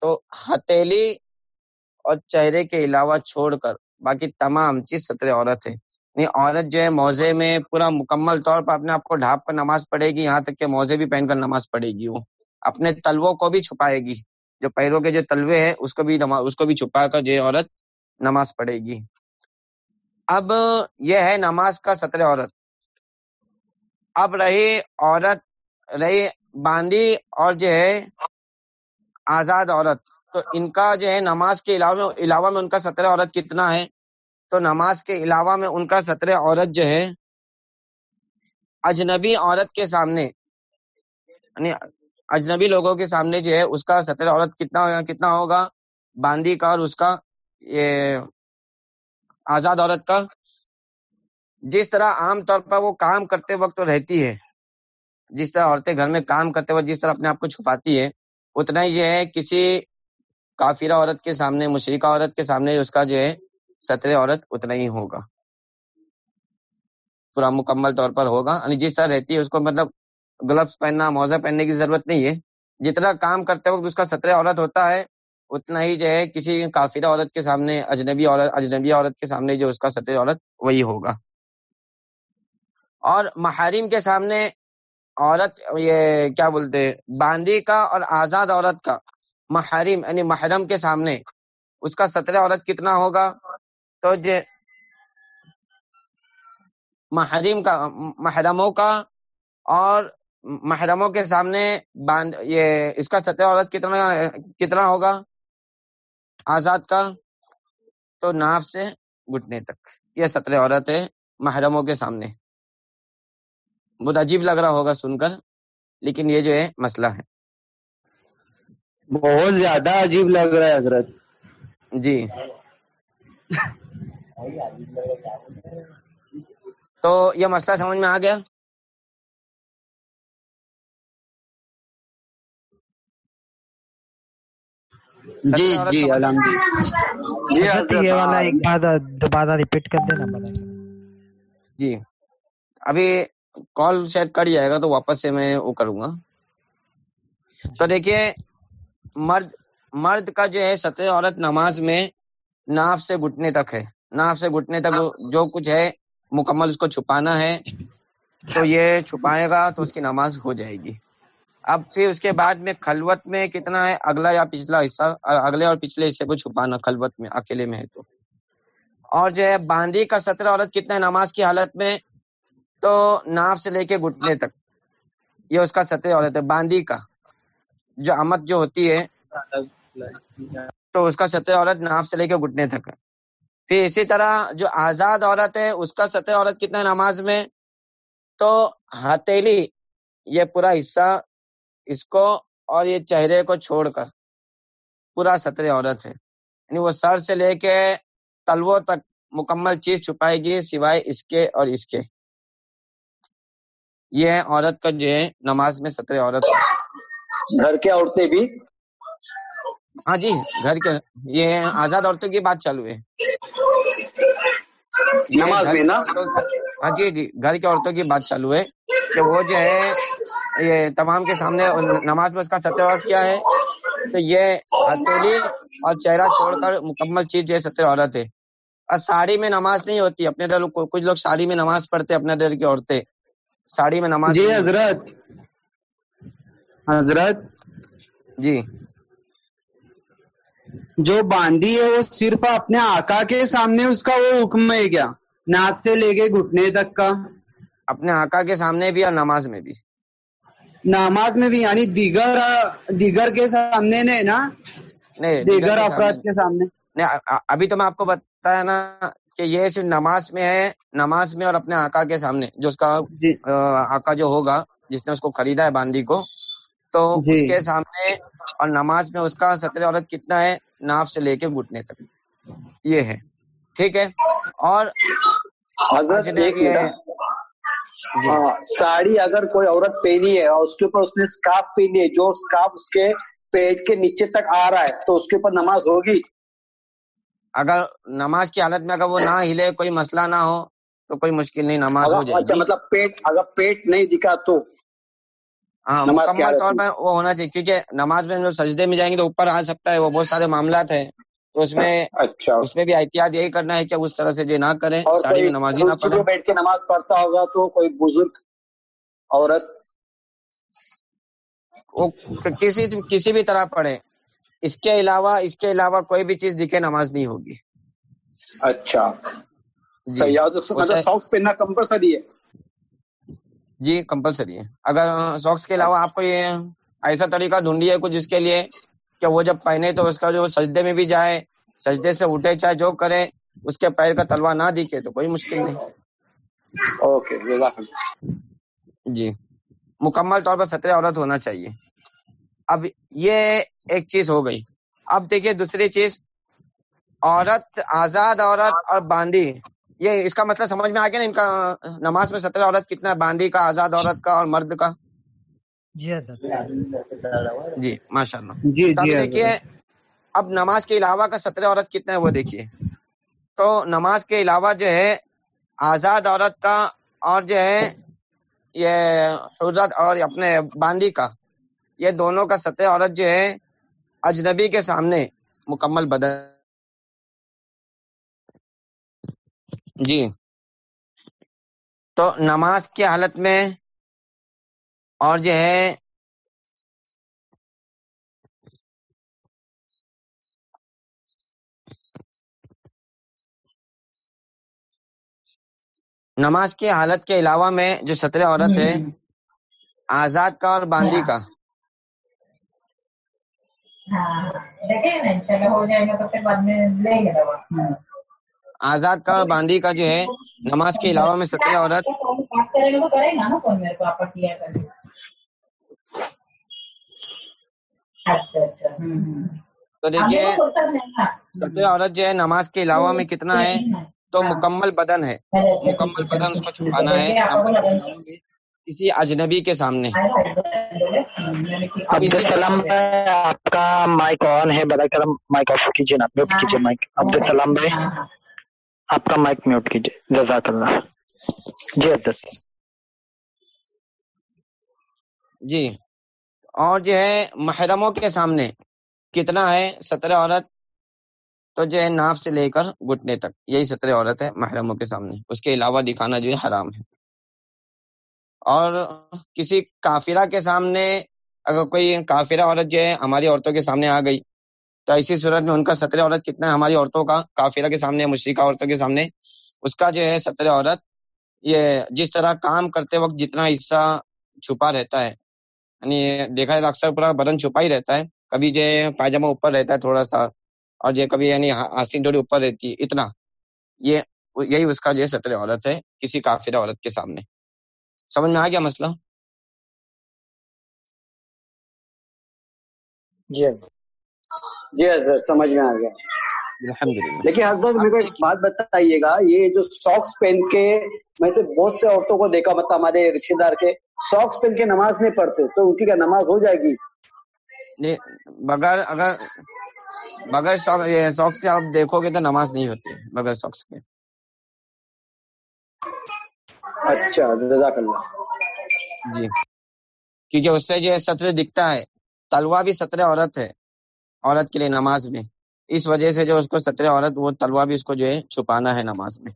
تو ہتیلی اور چہرے کے علاوہ چھوڑ کر، باقی تمام چیز سطر عورت ہے۔ یعنی عورت جو ہے، موزے میں پورا مکمل طور پر اپنے آپ کو ڈھانپ کر نماز پڑھے گی، یہاں تک کہ موزے بھی پہن کر نماز پڑھے گی وہ۔ اپنے تلووں کو بھی چھپائے گی۔ جو پیروں کے جو تلوے ہیں، اس کو بھی نماز اس کو بھی چھپا کر جو عورت نماز پڑھے گی۔ اب یہ ہے نماز کا سطر عورت۔ اب رہی عورت، رہی باندی اور جو ہے آزاد عورت۔ تو ان کا جو ہے نماز کے علاوہ میں علاوہ میں ان کا سطر عورت کتنا ہے؟ تو نماز کے علاوہ میں ان کا سطر عورت جو ہے، اجنبی عورت کے سامنے یعنی اجنبی لوگوں کے سامنے جو ہے، اس کا سطر عورت کتنا کتنا ہوگا باندی کا اور اس کا، یہ آزاد عورت کا، جس طرح عام طور پر وہ کام کرتے وقت رہتی ہے، جس طرح عورتیں گھر میں کام کرتے وقت جس طرح اپنے آپ کو چھپاتی ہے، اتنا ہی جو ہے، کسی کافرہ عورت کے سامنے مشرقہ عورت کے سامنے اس کا جو ہے سطر عورت اتنا ہی ہوگا، پورا مکمل طور پر ہوگا یعنی جس طرح رہتی ہے، اس کو مطلب گلوز پہننا، موزہ پہننے کی ضرورت نہیں ہے۔ جتنا کام کرتے وقت اس کا سطر عورت ہوتا ہے، اتنا ہی جو ہے کسی کافرہ عورت کے سامنے، اجنبی عورت اجنبی عورت کے سامنے جو اس کا سطر عورت وہی ہوگا۔ اور محارم کے سامنے عورت، یہ کیا بولتے باندی کا اور آزاد عورت کا محرم یعنی محرم کے سامنے اس کا سطر عورت کتنا ہوگا؟ تو محرم کا، محرموں کا اور محرموں کے سامنے باند یہ اس کا سطح عورت کتنا کتنا ہوگا؟ آزاد کا؟ تو ناف سے گھٹنے تک۔ یہ سطر عورت ہے محرموں کے سامنے۔ بہت عجیب لگ رہا ہوگا سن کر لیکن یہ جو ہے مسئلہ ہے۔ بہت زیادہ عجیب لگ رہا ہے حضرت۔ جی۔ تو یہ مسئلہ سمجھ میں آ گیا؟ جی جی الحمد یہ والا ایک بار دوبارہ ریپیٹ کر دینا جی۔ ابھی کال شاید کٹ جائے گا تو واپس سے میں وہ کروں گا۔ تو دیکھیے مرد مرد کا جو ہے سطح عورت نماز میں ناف سے گھٹنے تک ہے۔ ناف سے گھٹنے تک جو کچھ ہے مکمل اس کو چھپانا ہے۔ تو یہ چھپائے گا تو اس کی نماز ہو جائے گی۔ اب پھر اس کے بعد میں خلوت میں کتنا ہے؟ اگلا یا پچھلا حصہ، اگلے اور پچھلے حصے کو چھپانا خلوت میں، اکیلے میں ہے تو۔ اور جو ہے باندی کا سطر عورت کتنا ہے؟ نماز کی حالت میں تو ناف سے لے کے گھٹنے تک۔ یہ اس کا سطح عورت ہے باندی کا۔ جو امت جو ہوتی ہے، تو اس کا سطح عورت ناف سے لے کے گھٹنے تک ہے۔ پھر اسی طرح جو آزاد عورت ہے، اس کا سطح عورت کتنا ہے؟ نماز میں۔ تو ہتھیلی، یہ پورا حصہ اس کو اور یہ چہرے کو چھوڑ کر پورا سطر عورت ہے۔ یعنی وہ سر سے لے کے تلووں تک مکمل چیز چھپائے گی سوائے اس کے اور اس کے۔ یہ عورت کا جو ہے نماز میں سطر عورت۔ گھر کے عورتیں بھی؟ ہاں جی گھر کے یہ آزاد عورتوں کی بات چالو ہے۔ نماز میں نا؟ ہاں جی جی گھر کی عورتوں کی بات چالو ہے۔ کہ وہ جو ہے یہ تمام کے سامنے نماز میں اس کا سطر عورت کیا ہے تو یہ ہتھیلی اور چہرہ چھوڑ کر مکمل چیز جو ہے سطر عورت ہے اور ساڑی میں نماز نہیں ہوتی اپنے در کچھ لوگ ساڑی میں نماز پڑھتے اپنے در کی عورتیں۔ ساڑی میں نماز جی حضرت۔ حضرت۔ جی۔ جو باندھی ہے وہ صرف اپنے آقا کے سامنے اس کا وہ حکم ہے کیا؟ ناک سے لے کے گھٹنے تک کا؟ اپنے آقا کے سامنے بھی اور نماز میں بھی۔ نماز میں بھی یعنی دیگر دیگر کے سامنے نے نا؟ دیگر افراد کے سامنے۔ ابھی تو میں آپ کو بتایا نا کہ یہ صرف نماز میں ہے نماز میں اور اپنے آقا کے سامنے۔ جو اس کا جی۔ آقا جو ہوگا جس نے اس کو خریدا ہے باندی کو تو جی۔ اس کے سامنے اور نماز میں اس کا سطر عورت کتنا ہے ناف سے لے کے گھٹنے تک۔ یہ ہے۔ ٹھیک ہے؟ اور حضرت جی۔ ساڑی اگر کوئی عورت پہنی ہے اور اس کے اوپر اس نے اسکارف پہنی ہے جو اسکارف اس کے پیٹ کے نیچے تک آ رہا ہے تو اس کے اوپر نماز ہوگی؟ اگر نماز کی حالت میں اگر وہ نہ ہلے کوئی مسئلہ نہ ہو تو کوئی مشکل نہیں نماز ہو جائے اچھا مطلب پیٹ اگر پیٹ نہیں دکھا تو؟ ہاں مکمل طور پر وہ ہونا چاہیے کیونکہ نماز میں سجدے میں جائیں گے تو اوپر آ سکتا ہے وہ بہت سارے معاملات ہیں۔ تو اس میں اچھا۔ اس میں بھی احتیاط یہی کرنا ہے کہ اس طرح سے جو نہ کریں ساڑی میں نماز نہ پڑھیں۔ بیٹھ کے نماز پڑھتا ہوگا تو کوئی بزرگ عورت وہ کسی کسی بھی طرح پڑھے اس کے علاوہ اس کے علاوہ کوئی بھی چیز دکھے نماز نہیں ہوگی۔ اچھا۔ جی۔ پہننا کمپلسری ہے۔ جی کمپلسری ہے۔ اگر ساکس کے علاوہ آپ کو یہ ایسا طریقہ ڈھونڈیے کچھ جس کے لیے کہ وہ جب پہنے تو اس کا جو سجدے میں بھی جائے سجدے سے اٹھے چاہے جو کرے اس کے پیر کا تلوا نہ دکھے تو کوئی مشکل نہیں۔ اوکے جی۔ مکمل طور پر سطر عورت ہونا چاہیے۔ اب یہ ایک چیز ہو گئی۔ اب دیکھیے دوسری چیز۔ عورت آزاد عورت اور باندی یہ اس کا مطلب سمجھ میں آ گیا نا؟ ان کا نماز میں سطر عورت کتنا ہے؟ باندی کا آزاد عورت کا اور مرد کا۔ جی حضرت۔ جی ماشاء اللہ جی جی دیکھیے حضرت۔ اب نماز کے علاوہ کا سطر عورت کتنا ہے وہ دیکھیے۔ تو نماز کے علاوہ جو ہے آزاد عورت کا اور جو ہے یہ حرت اور اپنے باندی کا یہ دونوں کا سطح عورت جو ہے اجنبی کے سامنے مکمل بدل۔ جی۔ تو نماز کی حالت میں اور جو ہے نماز کی حالت کے علاوہ میں جو سطر عورت ہے آزاد کا اور باندی کا۔ ہاں دوا۔ آزاد کا اور باندی کا جو ہے نماز کے علاوہ میں سطر عورت بات کرے گا تو کرے گا نا فون میرے کو آپ کیا کریں اچھا اچھا۔ تو دیکھیے نا۔ سطر عورت جو ہے نماز کے علاوہ میں کتنا ہے تو مکمل بدن ہے۔ مکمل بدن اس کو چھپانا ہے۔ کسی اجنبی کے سامنے۔ عبدالسلام بھائی آپ کا مائک آن ہے برائے کرم مائک آف کیجیے نا میوٹ کیجیے مائک۔ عبدالسلام بھائی آپ کا مائک میوٹ کیجیے۔ جزاک اللہ۔ جی حضرت جی۔ اور جو ہے محرموں کے سامنے کتنا ہے سطر عورت، تو جو ہے ناف سے لے کر گھٹنے تک، یہی سطر عورت ہے محرموں کے سامنے۔ اس کے علاوہ دکھانا جو ہے حرام ہے۔ اور کسی کافرہ کے سامنے، اگر کوئی کافرہ عورت جو ہے ہماری عورتوں کے سامنے آ گئی، تو ایسی صورت میں ان کا سطر عورت کتنا ہے؟ ہماری عورتوں کا، کافرہ کے سامنے مشرقہ عورتوں کے سامنے، اس کا جو ہے سطر عورت، یہ جس طرح کام کرتے وقت جتنا حصہ چھپا رہتا ہے یعنی دیکھا جائے تو اکثر پورا بدن چھپا ہی رہتا ہے کبھی جو ہے پائجامہ اوپر رہتا ہے تھوڑا سا اور جو کبھی یعنی آسین تھوڑی اوپر رہتی ہے اتنا یہ یہی اس کا جو ہے سطر عورت ہے کسی کافرہ عورت کے سامنے سمجھ میں آ گیا مسئلہ جی حضرت جی حضرت سمجھ میں آ گیا لیکن حضرت میرے کو ایک بات بتائیے گا یہ جو ساکس پہن کے میں سے بہت سے عورتوں کو دیکھا مطلب ہمارے رشتے دار کے ساکس پہن کے نماز نہیں پڑھتے تو ان کی کیا نماز ہو جائے گی؟ بغیر اگر بغیر ساکس کے آپ دیکھو گے تو نماز نہیں ہوتی بغیر ساکس کے۔ اچھا جزاک اللہ۔ جی۔ کیونکہ اس سے جو ہے سطر دکھتا ہے۔ تلوا بھی سطر عورت ہے عورت کے لیے نماز میں اس وجہ سے جو اس کو سطر عورت، وہ تلوا بھی اس کو جو ہے چھپانا ہے نماز میں۔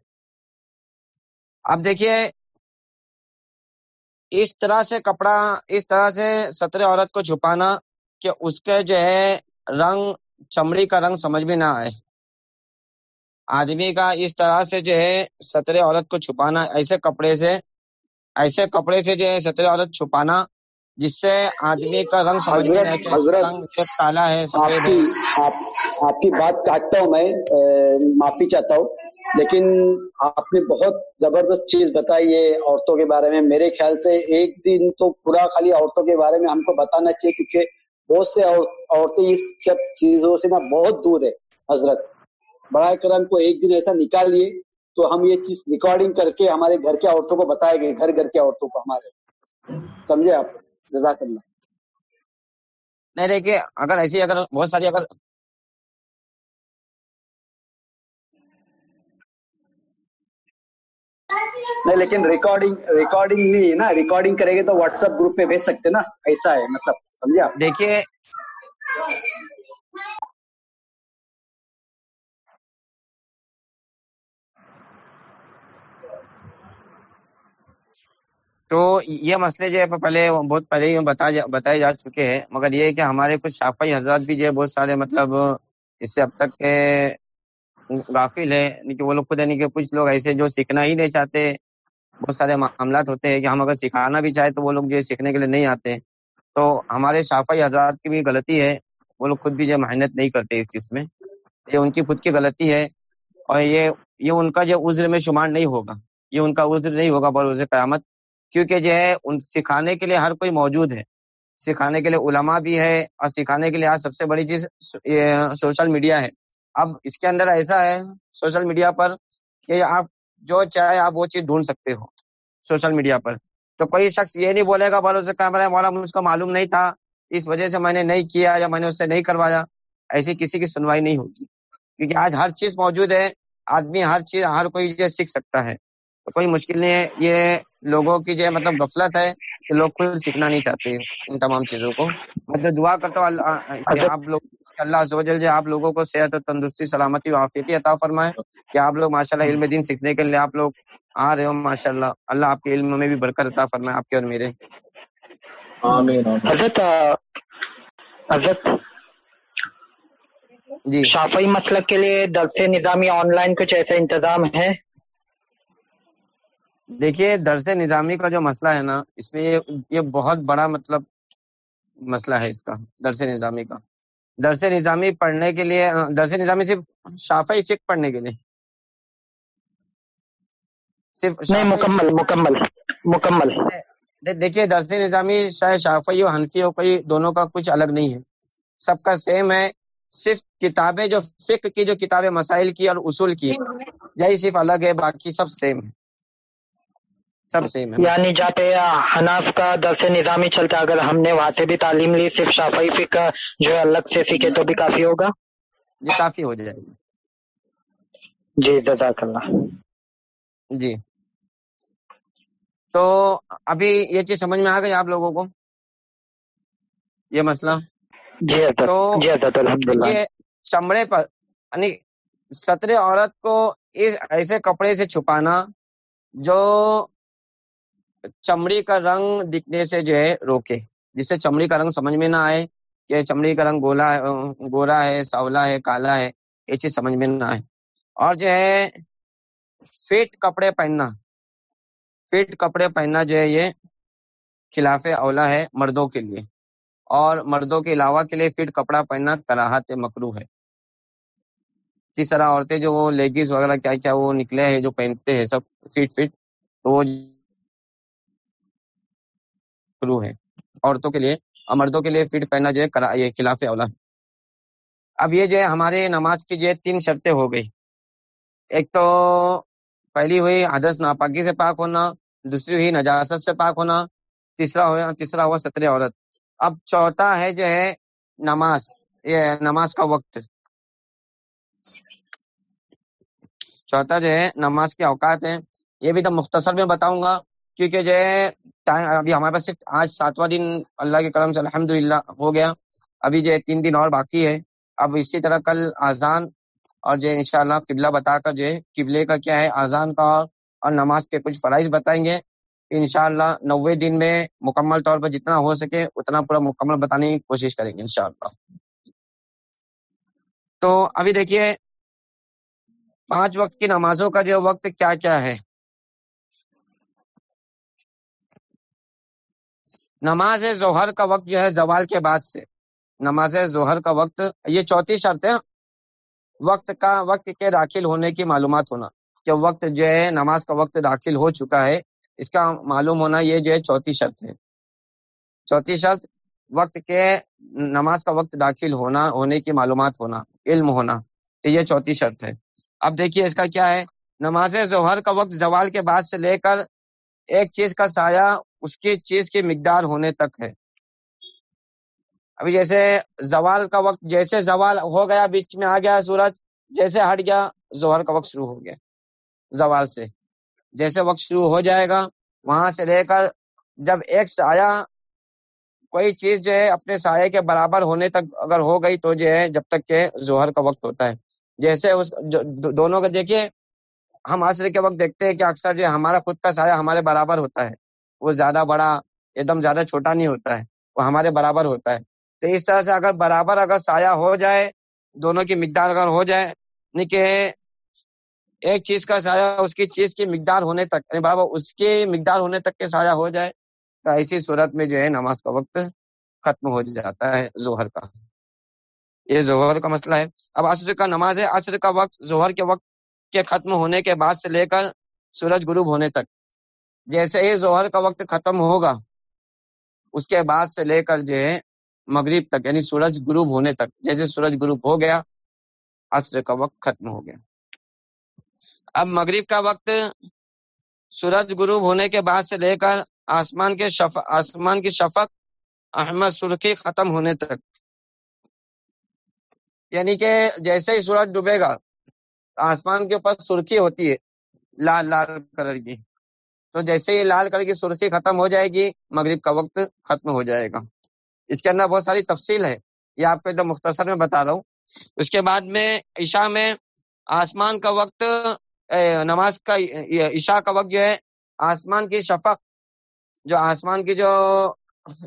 اب دیکھیے، اس طرح سے کپڑا، اس طرح سے سطر عورت کو چھپانا کہ اس کے جو ہے رنگ، چمڑی کا رنگ سمجھ میں نہ آئے۔ آدمی کا اس طرح سے جو ہے سطر عورت کو چھپانا، ایسے کپڑے سے، ایسے کپڑے سے جو ہے سطر عورت چھپانا جس سے آدمی کا رنگ حضرت کالا ہے آپ کی بات کاٹتا ہوں میں معافی چاہتا ہوں لیکن آپ نے بہت زبردست چیز بتائی ہے عورتوں کے بارے میں۔ میرے خیال سے ایک دن تو پورا خالی عورتوں کے بارے میں ہم کو بتانا چاہیے کیونکہ بہت سے عورتیں اس سب چیزوں سے نا بہت دور ہے حضرت برائے کرم کو ایک دن ایسا نکالیے تو ہم یہ چیز ریکارڈنگ کر کے ہمارے گھر کے عورتوں کو بتائے گے گھر گھر کے عورتوں کو ہمارے۔ سمجھے آپ؟ جزاک اللہ۔ نہیں دیکھیے اگر ایسی اگر بہت ساری اگر نہیں لیکن ریکارڈنگ ریکارڈنگ نہیں نا ریکارڈنگ کرے گے تو واٹس ایپ گروپ پہ بھیج سکتے نا ایسا ہے مطلب سمجھے آپ؟ دیکھیے تو یہ مسئلے جو ہے پہلے بہت پہلے ہی بتائے جا چکے ہیں، مگر یہ کہ ہمارے کچھ شافعی حضرات بھی جو ہے بہت سارے مطلب اس سے اب تک کے غافل ہے یعنی کہ وہ لوگ خود یعنی کہ کچھ لوگ ایسے جو سیکھنا ہی نہیں چاہتے، بہت سارے معاملات ہوتے ہیں کہ ہم اگر سکھانا بھی چاہے تو وہ لوگ جو سیکھنے کے لیے نہیں آتے۔ تو ہمارے شافی حضرات کی بھی غلطی ہے، وہ لوگ خود بھی جو محنت نہیں کرتے اس چیز میں۔ یہ ان کی خود کی غلطی ہے اور یہ یہ ان کا جو عذر میں شمار نہیں ہوگا، یہ ان کا عذر نہیں ہوگا بروز قیامت۔ کیونکہ جو ہے، ان سکھانے کے لیے ہر کوئی موجود ہے۔ سکھانے کے لیے علماء بھی ہے اور سکھانے کے لیے آج سب سے بڑی چیز سوشل میڈیا ہے۔ اب اس کے اندر ایسا ہے، سوشل میڈیا پر کہ آپ جو چاہے آپ وہ چیز ڈھونڈ سکتے ہو سوشل میڈیا پر۔ تو کوئی شخص یہ نہیں بولے گا بھروسے کیمرہ مولا مجھ کو معلوم نہیں تھا۔ اس وجہ سے میں نے نہیں کیا یا میں نے اس سے نہیں کروایا۔ ایسی کسی کی سنوائی نہیں ہوگی۔ کیونکہ آج ہر چیز موجود ہے، آدمی ہر چیز، ہر کوئی سیکھ سکتا ہے۔ تو کوئی مشکل نہیں ہے، یہ لوگوں کی جو مطلب غفلت ہے کہ لوگ خود سیکھنا نہیں چاہتے ان تمام چیزوں کو۔ مطلب دعا کرتا ہوں آپ لوگ اللہ جو آپ لوگوں کو صحت و تندرستی سلامتی و عافیتی عطا فرمائے۔ کہ آپ لوگ ماشاء اللہ علم دین سیکھنے کے لیے آپ لوگ آ رہے ہو ماشاء اللہ اللہ آپ کے علم میں بھی برکت عطا فرمائے آپ کے اور میرے۔ حضرت حضرت جی۔ شافی مسلک کے لیے درس نظامی آن لائن کچھ ایسا انتظام ہے؟ دیکھیے درس نظامی کا جو مسئلہ ہے نا اس میں یہ بہت بڑا مطلب مسئلہ ہے اس کا درس نظامی کا۔ درس نظامی پڑھنے کے لیے درس نظامی صرف شافی فک پڑھنے کے لیے۔ صرف مکمل مکمل مکمل۔ دیکھیے درس نظامی شاید شافی اور حنفی ہو کوئی دونوں کا کچھ الگ نہیں ہے۔ سب کا سیم ہے صرف کتابیں جو فکر کی جو کتابیں مسائل کی اور اصول کی یہی صرف الگ ہے باقی سب سیم ہے۔ سب سیم ہے۔ یعنی جہاں پہ حناف کا درس نظامی چلتا اگر ہم نے وہاں سے بھی تعلیم لی صرف شافی فکر جو ہے الگ سے سیکھے تو بھی کافی ہوگا؟ جی کافی ہو جائے گا جی جزاک اللہ۔ جی۔ تو ابھی یہ چیز سمجھ میں آ گئی آپ لوگوں کو؟ یہ مسئلہ؟ جی تو جی چمڑے پر یعنی سطر عورت کو اس ایسے کپڑے سے چھپانا جو چمڑی کا رنگ دکھنے سے جو ہے روکے۔ جس سے چمڑی کا رنگ سمجھ میں نہ آئے کہ چمڑی کا رنگ گولا گورا ہے، ساولا ہے، کالا ہے، یہ چیز سمجھ میں نہ آئے۔ اور جو ہے فٹ کپڑے پہننا۔ فٹ کپڑے پہننا جو ہے یہ خلاف اولا ہے مردوں کے لیے۔ اور مردوں کے علاوہ کے لیے فٹ کپڑا پہننا کراہت مکرو ہے۔ اسی طرح عورتیں جو وہ لیگیز وغیرہ کیا کیا وہ نکلے ہیں، جو پہنتے ہیں سب فٹ فٹ، تو وہ مکرو ہے۔ عورتوں کے لیے، اور مردوں کے لیے فٹ پہننا جو ہے یہ خلاف اولا ہے۔ اب یہ جو ہے، ہمارے نماز کی جو ہے، تین شرطیں ہو گئی۔ ایک تو، پہلی ہوئی حدث ناپاکی سے پاک ہونا، دوسری ہوئی نجاست سے پاک ہونا، تیسرا ہوا تیسرا ہوا ستر عورت۔ اب چوتھا ہے جو ہے، نماز، یہ نماز کا وقت۔ چوتھا جو ہے، نماز کے اوقات ہیں۔ یہ بھی تو مختصر میں بتاؤں گا۔ کیونکہ جو ہے ابھی ہمارے پاس صرف آج ساتواں دن اللہ کے کرم سے الحمد ہو گیا۔ ابھی جو ہے تین دن اور باقی ہے۔ اب اسی طرح کل آزان اور جو ان شاء اللہ قبلہ بتا کر جو ہے قبلے کا کیا ہے آزان کا اور نماز کے کچھ فرائض بتائیں گے۔ انشاءاللہ نوے دن میں مکمل طور پر جتنا ہو سکے اتنا پورا مکمل بتانے کی کوشش کریں گے انشاءاللہ۔ تو ابھی دیکھیے، پانچ وقت کی نمازوں کا جو وقت کیا کیا ہے؟ نماز ظہر کا وقت جو ہے زوال کے بعد سے۔ نماز ظہر کا وقت، یہ چوتھی شرط ہے۔ وقت کا، وقت کے داخل ہونے کی معلومات ہونا۔ کہ وقت جو ہے، نماز کا وقت داخل ہو چکا ہے، اس کا معلوم ہونا یہ جو ہے چوتھی شرط ہے۔ چوتھی شرط، وقت کے، نماز کا وقت داخل ہونا، ہونے کی معلومات ہونا، علم ہونا، تو یہ چوتھی شرط ہے۔ اب دیکھیے اس کا کیا ہے۔ نماز ظہر کا وقت زوال کے بعد سے لے کر ایک چیز کا سایہ اس کی چیز کی مقدار ہونے تک ہے۔ ابھی جیسے زوال کا وقت، جیسے زوال ہو گیا، بیچ میں آ گیا سورج، جیسے ہٹ گیا زہر کا وقت شروع ہو گیا زوال سے۔ جیسے وقت شروع ہو جائے گا، وہاں سے لے کر جب ایک سایہ، کوئی چیز جو ہے، اپنے سائے کے برابر ہونے تک اگر ہو گئی تو جو ہے، جب تک کہ زہر کا وقت ہوتا ہے۔ جیسے اس دونوں کا دیکھیے، ہم عصر کے وقت دیکھتے ہیں کہ اکثر جو ہمارا خود کا سایہ ہمارے برابر ہوتا ہے۔ وہ زیادہ بڑا ایک دم زیادہ چھوٹا نہیں ہوتا ہے، وہ ہمارے برابر ہوتا ہے۔ تو اس طرح سے اگر برابر اگر سایہ ہو جائے، دونوں کی مقدار اگر ہو جائے یعنی کہ ایک چیز کا سایہ اس کی چیز کی مقدار ہونے تک یعنی بابا اس کی مقدار ہونے تک کے سایہ ہو جائے، تو ایسی صورت میں جو ہے نماز کا وقت ختم ہو جاتا ہے ظہر کا۔ یہ ظہر کا مسئلہ ہے۔ اب عصر کا نماز ہے، عصر کا وقت ظہر کے وقت کے ختم ہونے کے بعد سے لے کر سورج غروب ہونے تک۔ جیسے ہی ظہر کا وقت ختم ہوگا، اس کے بعد سے لے کر جو ہے مغرب تک یعنی سورج غروب ہونے تک، جیسے سورج غروب ہو گیا، عصر کا وقت ختم ہو گیا۔ اب مغرب کا وقت سورج غروب ہونے کے بعد سے لے کر آسمان کے شف، آسمان کی شفق احمد سرخی ختم ہونے تک۔ یعنی کہ جیسے ہی سورج ڈوبے گا، آسمان کے اوپر سرخی ہوتی ہے، لال لال کلر کی۔ تو جیسے ہی لال کلر کی سرخی ختم ہو جائے گی، مغرب کا وقت ختم ہو جائے گا۔ اس کے اندر بہت ساری تفصیل ہے، یہ آپ کو ایک دم مختصر میں بتا رہا ہوں۔ اس کے بعد میں عشاء میں آسمان کا وقت نماز کا عشاء کا وقت جو ہے، آسمان کی شفق، جو آسمان کی جو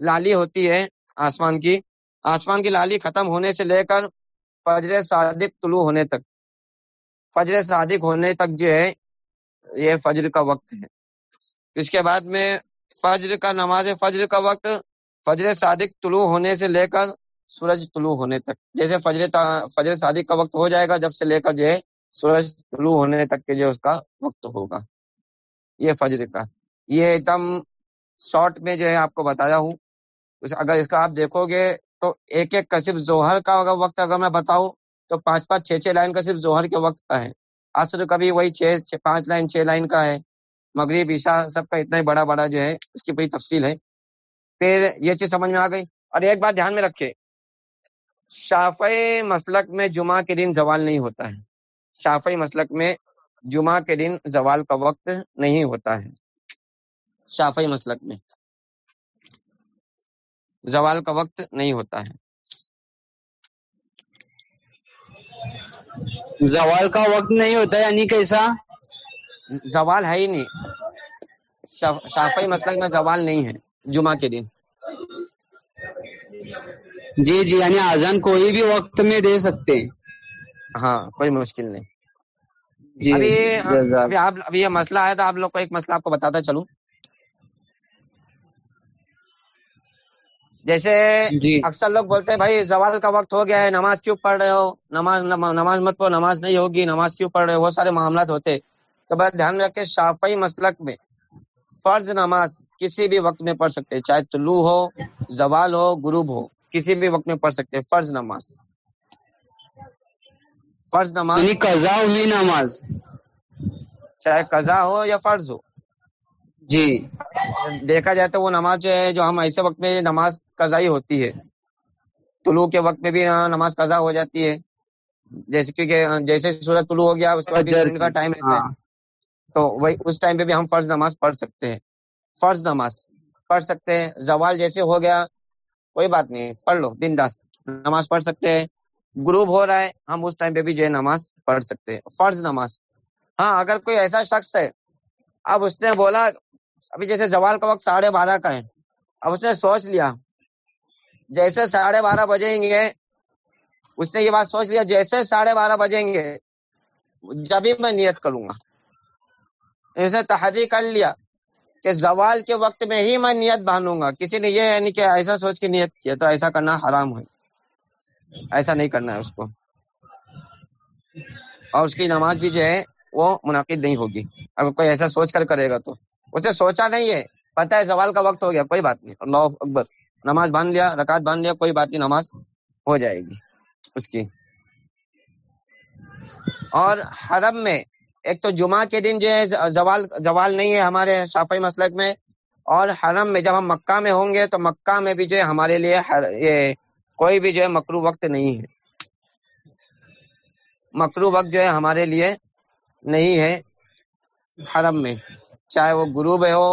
لالی ہوتی ہے، آسمان کی آسمان کی لالی ختم ہونے سے لے کر فجر صادق طلوع ہونے تک۔ فجر صادق ہونے تک جو ہے، یہ فجر کا وقت ہے۔ اس کے بعد میں فجر کا نماز فجر کا وقت، فجر صادق طلوع ہونے سے لے کر سورج طلوع ہونے تک۔ جیسے فجر فجر صادق کا وقت ہو جائے گا، جب سے لے کر جو ہے سورج طلوع ہونے تک کے جو اس کا وقت ہوگا۔ یہ فجر کا۔ یہ ایک دم شارٹ میں جو ہے آپ کو بتایا ہوں۔ اگر اس کا آپ دیکھو گے تو ایک ایک کا صرف ظہر کا اگر وقت اگر میں بتاؤں تو پانچ پانچ چھ چھ لائن کا صرف ظہر کے وقت کا ہے۔ عصر کا بھی وہی چھ پانچ لائن چھ لائن کا ہے۔ مغرب، عشاء، سب کا اتنا ہی بڑا بڑا جو ہے، اس کی بڑی تفصیل ہے۔ پھر یہ چیز سمجھ میں آ گئی۔ اور ایک بات دھیان میں رکھے شافعی مسلک میں جمعہ کے دن زوال نہیں ہوتا ہے۔ شافعی مسلک میں جمعہ کے دن زوال کا وقت نہیں ہوتا ہے۔ شافعی مسلک میں زوال کا وقت نہیں ہوتا ہے۔ زوال کا وقت نہیں ہوتا یعنی کیسا؟ زوال ہے ہی نہیں۔ شافعی مسلک میں زوال نہیں ہے۔ جمعہ کے دن۔ جی جی یعنی آزان کوئی بھی وقت میں دے سکتے ہاں کوئی مشکل نہیں۔ جی ابھی یہ مسئلہ آیا تھا آپ لوگ کو ایک مسئلہ آپ کو بتاتا چلوں۔ جیسے جی۔ اکثر لوگ بولتے ہیں بھائی زوال کا وقت ہو گیا ہے نماز کیوں پڑھ رہے ہو؟ نماز نماز مت پڑھو نماز نہیں ہوگی نماز کیوں پڑھ رہے ہو؟ بہت سارے معاملات ہوتے۔ تو بس دھیان میں رکھے شافعی مسلک میں فرض نماز کسی بھی وقت میں پڑھ سکتے چاہے طلوع ہو زوال ہو غروب ہو کسی بھی وقت میں پڑھ سکتے فرض نماز۔ فرض نماز یعنی قضا ہوئی نماز۔ چاہے قضا ہو یا فرض ہو۔ جی۔ دیکھا جائے تو وہ نماز جو ہے جو ہم ایسے وقت میں نماز قضائی ہوتی ہے طلوع کے وقت میں بھی نماز قضا ہو جاتی ہے۔ جیسے کیونکہ جیسے سورج طلوع ہو گیا اس کے بعد کا ٹائم رہتا ہے۔ ہاں۔ تو وہی اس ٹائم پہ بھی ہم فرض نماز پڑھ سکتے ہیں۔ فرض نماز پڑھ سکتے ہیں۔ زوال جیسے ہو گیا، کوئی بات نہیں، پڑھ لو، دن دس۔ نماز پڑھ سکتے ہیں۔ گروپ ہو رہا ہے، ہم اس ٹائم پہ بھی جو ہے نماز پڑھ سکتے ہیں۔ فرض نماز۔ ہاں اگر کوئی ایسا شخص ہے، اب اس نے بولا، ابھی جیسے زوال کا وقت ساڑھے بارہ کا ہے، اب اس نے سوچ لیا، جیسے ساڑھے بارہ بجیں گے، اس نے یہ بات سوچ لیا، جیسے ساڑھے بارہ بجیں گے، جبھی میں نیت کروں گا۔ اس نے تحری کر لیا کہ زوال کے وقت میں ہی میں نیت باندھوں گا۔ کسی نے یہ یعنی کہ ایسا سوچ کے نیت کیا تو ایسا کرنا حرام ہے۔ ایسا نہیں کرنا ہے اس کو۔ اور اس کی نماز بھی جو ہے وہ منعقد نہیں ہوگی۔ اگر کوئی ایسا سوچ کر کرے گا تو۔ اسے سوچا نہیں ہے۔ پتہ ہے سوال کا وقت ہو گیا، کوئی بات نہیں۔ اللہ اکبر۔ نماز باندھ لیا، رکعت باندھ لیا، کوئی بات نہیں، نماز ہو جائے گی اس کی۔ اور حرم میں ایک تو جمعہ کے دن جو ہے، زوال زوال نہیں ہے ہمارے شافی مسلک میں، اور حرم میں جب ہم مکہ میں ہوں گے تو مکہ میں بھی جو ہے ہمارے لیے یہ کوئی بھی جو ہے مکرو وقت نہیں ہے۔ مکرو وقت جو ہے ہمارے لیے نہیں ہے حرم میں۔ چاہے وہ غروب ہو،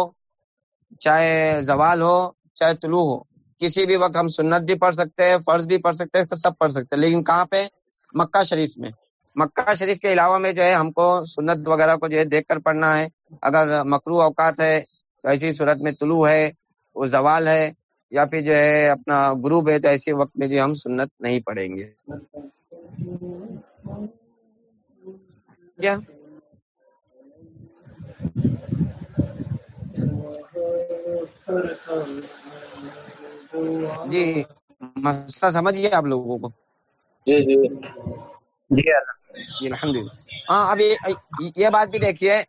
چاہے زوال ہو، چاہے طلوع ہو، کسی بھی وقت ہم سنت بھی پڑھ سکتے ہیں، فرض بھی پڑھ سکتے ہیں، سب پڑھ سکتے ہیں، لیکن کہاں پہ؟ مکہ شریف میں۔ مکہ شریف کے علاوہ میں جو ہے ہم کو سنت وغیرہ کو جو ہے دیکھ کر پڑھنا ہے۔ اگر مکرو اوقات ہے تو ایسی صورت میں طلوع ہے، وہ زوال ہے یا پھر جو ہے اپنا گروپ ہے تو ایسے وقت میں جو ہم سنت نہیں پڑھیں گے۔ کیا؟ جی مسئلہ سمجھ آپ لوگوں کو۔ جی جی۔ جی جی الحمد للہ۔ ہاں اب یہ یہ بات بھی دیکھیے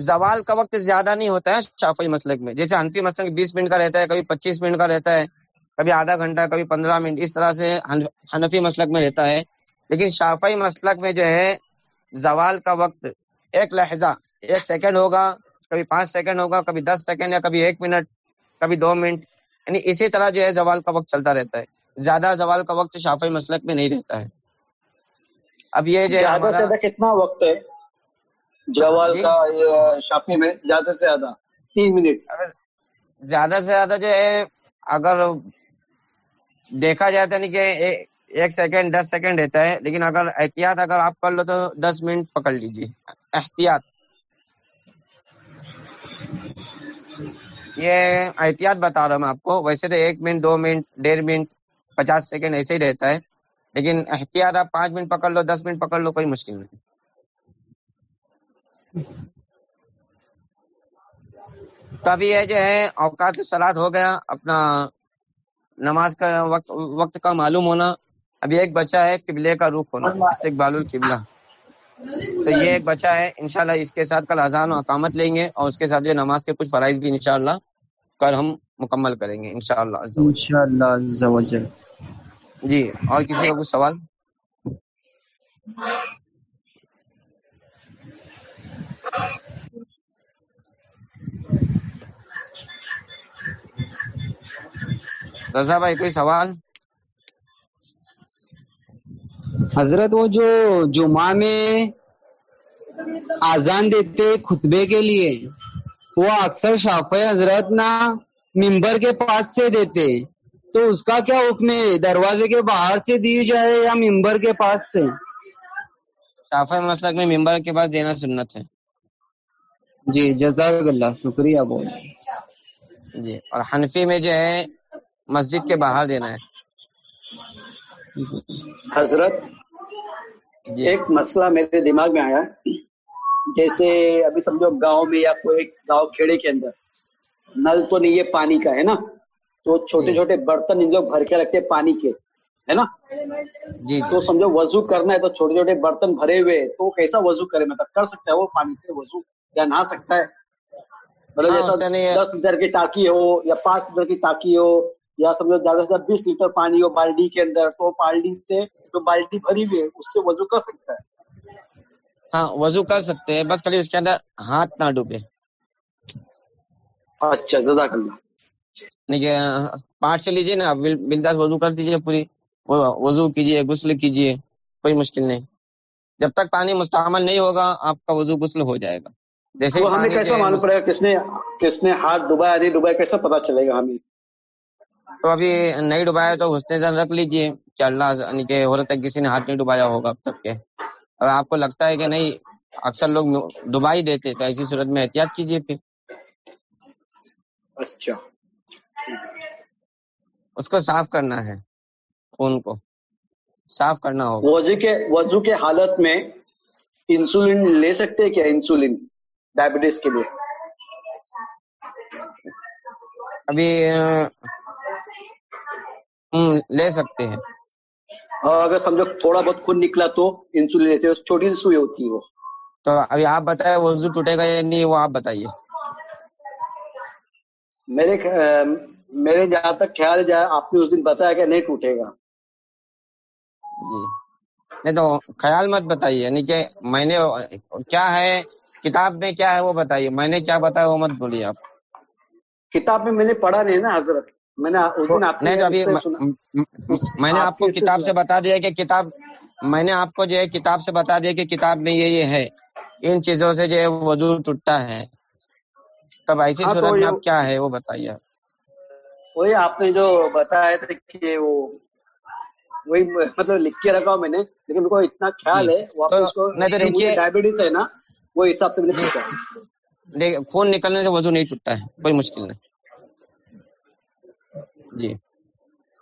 زوال کا وقت زیادہ نہیں ہوتا ہے شافی مسلک میں۔ جیسے حنفی مسلک بیس منٹ کا رہتا ہے کبھی پچیس منٹ کا رہتا ہے کبھی آدھا گھنٹہ کبھی پندرہ منٹ اس طرح سے حنفی مسلک میں رہتا ہے۔ لیکن شافی مسلک میں جو ہے زوال کا وقت ایک لہجہ ایک سیکنڈ ہوگا کبھی پانچ سیکنڈ ہوگا کبھی دس سیکنڈ یا کبھی ایک منٹ کبھی دو منٹ۔ یعنی اسی طرح جو ہے زوال کا وقت چلتا رہتا ہے۔ زیادہ زوال کا وقت شافی مسلک میں نہیں رہتا ہے۔ اب یہ جو زیادہ سے زیادہ کتنا وقت ہے؟ جوال جی؟ کا شاپی میں زیادہ سے زیادہ تین منٹ۔ زیادہ سے زیادہ جو ہے اگر دیکھا جائے تو یعنی کہ ایک سیکنڈ دس سیکنڈ رہتا ہے لیکن اگر احتیاط اگر آپ کر لو تو دس منٹ پکڑ لیجیے احتیاط۔ یہ احتیاط بتا رہا ہوں میں آپ کو۔ ویسے تو ایک منٹ دو منٹ ڈیڑھ منٹ پچاس سیکنڈ ایسے ہی رہتا ہے۔ لیکن احتیاط آپ پانچ منٹ پکڑ لو دس منٹ پکڑ لو کوئی مشکل نہیں۔ تو ابھی یہ جو ہے اوقات سلاد ہو گیا اپنا نماز کا وقت وقت کا معلوم ہونا۔ ابھی ایک بچہ ہے قبلے کا رخ ہونا استقبال القبلہ۔ تو یہ ایک بچہ ہے انشاءاللہ اس کے ساتھ کل اذان و اقامت لیں گے اور اس کے ساتھ جو نماز کے کچھ فرائض بھی انشاءاللہ کل ہم مکمل کریں گے انشاءاللہ عز و جل۔ انشاءاللہ عز و جل۔ جی اور کسی کا کچھ سوال؟ رضا بھائی، کوئی سوال؟ حضرت، وہ جو جمعہ میں آزان دیتے خطبے کے لیے، وہ اکثر شافع حضرت نا ممبر کے پاس سے دیتے۔ تو اس کا کیا حکم ہے؟ دروازے کے باہر سے دی جائے یا ممبر کے پاس سے؟ شافع مسلک میں ممبر کے بعد دینا سنت ہے۔ جی جزاک اللہ شکریہ بہت۔ جی اور حنفی میں جو ہے مسجد کے باہر دینا ہے۔ حضرت جی۔ ایک مسئلہ میرے دماغ میں آیا۔ جیسے ابھی سمجھو گاؤں میں یا کوئی گاؤں کھیڑے کے اندر نل تو نہیں ہے پانی کا ہے نا؟ تو چھوٹے جی۔ چھوٹے برتن ان لوگ بھر کے رکھتے پانی کے ہے نا؟ جی تو جی سمجھو وضو کرنا ہے تو چھوٹے چھوٹے برتن بھرے ہوئے تو کیسا وضو کرے؟ مطلب کر سکتا ہے وہ پانی سے وضو یا نہا سکتا ہے؟ مطلب ہاں، جیسا دس لیٹر کی ٹاکی ہو یا پانچ لیٹر کی ٹاکی ہو یا سمجھو زیادہ سے زیادہ بیس لیٹر پانی ہو بالٹی کے اندر تو بالٹی سے جو بالٹی بھری ہوئی ہے اس سے وضو کر سکتا ہے۔ ہاں وضو کر سکتے ہیں بس خالی اس کے اندر ہاتھ نہ ڈوبے۔ اچھا جزاک اللہ۔ پاٹ سے لیجیے نا بل- بنداس وضو کر دیجیے پوری وضو کیجیے غسل کیجیے کوئی مشکل نہیں۔ جب تک پانی مستعمل نہیں ہوگا آپ کا وضو غسل ہو جائے گا۔ جیسے ہمیں کیسا معلوم پڑے گا کس نے کس نے ہاتھ ڈبایا نہیں ڈبایا کیسا پتا چلے گا ہمیں؟ تو ابھی نہیں ڈبایا تو حسن زن رکھ لیجیے کہ اللہ یعنی کہ ہو ہے کسی نے ہاتھ نہیں ڈبایا ہوگا اب تک کے۔ اگر آپ کو لگتا ہے کہ نہیں اکثر لوگ ڈبا ہی دیتے تو ایسی صورت میں احتیاط کیجیے پھر۔ اچھا۔ اس کو صاف کرنا ہے خون کو۔ صاف کرنا ہوگا۔ وضو کے وضو کے حالت میں انسولین لے سکتے ہیں کیا؟ انسولین ڈائبٹیز کے لیے۔ ابھی ہم لے سکتے ہیں۔ اور اگر سمجھو تھوڑا بہت خون نکلا تو انسولین لیتے ہیں چھوٹی سی سوئی ہوتی ہے وہ۔ تو ابھی آپ بتائیں وضو ٹوٹے گا یا نہیں وہ آپ بتائیے۔ میرے میرے جہاں تک خیال ہے آپ نے اس دن بتایا کہ نہیں ٹوٹے گا۔ جی۔ نہیں تو خیال مت بتائیے یعنی کہ میں نے کیا ہے کتاب میں کیا ہے وہ بتائیے۔ میں نے کیا بتایا وہ مت بولیے آپ۔ کتاب میں میں نے پڑھا نہیں نا حضرت۔ میں نے اس دن آپ ابھی میں نے آپ کو کتاب سے۔ بتا دیا کہ کتاب میں نے آپ کو جو ہے کتاب سے بتا دیا کہ کتاب میں یہ یہ ہے۔ ان چیزوں سے جو ہے وضو ٹوٹتا ہے۔ تب ایسی ہاں، صورت میں آپ کیا ہے وہ بتائیے آپ۔ وہی آپ نے جو بتایا تھا کہ وہ وہی مطلب لکھ کے رکھا ہوں میں نے لیکن میرے کو اتنا خیال جی۔ ہے واپس کو تو دیکھیے- ڈائبٹیز ہے نا وہ حساب سے میں نے جی۔ پوچھا دیکھ خون نکلنے سے وضو نہیں ٹوٹتا ہے کوئی مشکل نہیں۔ جی۔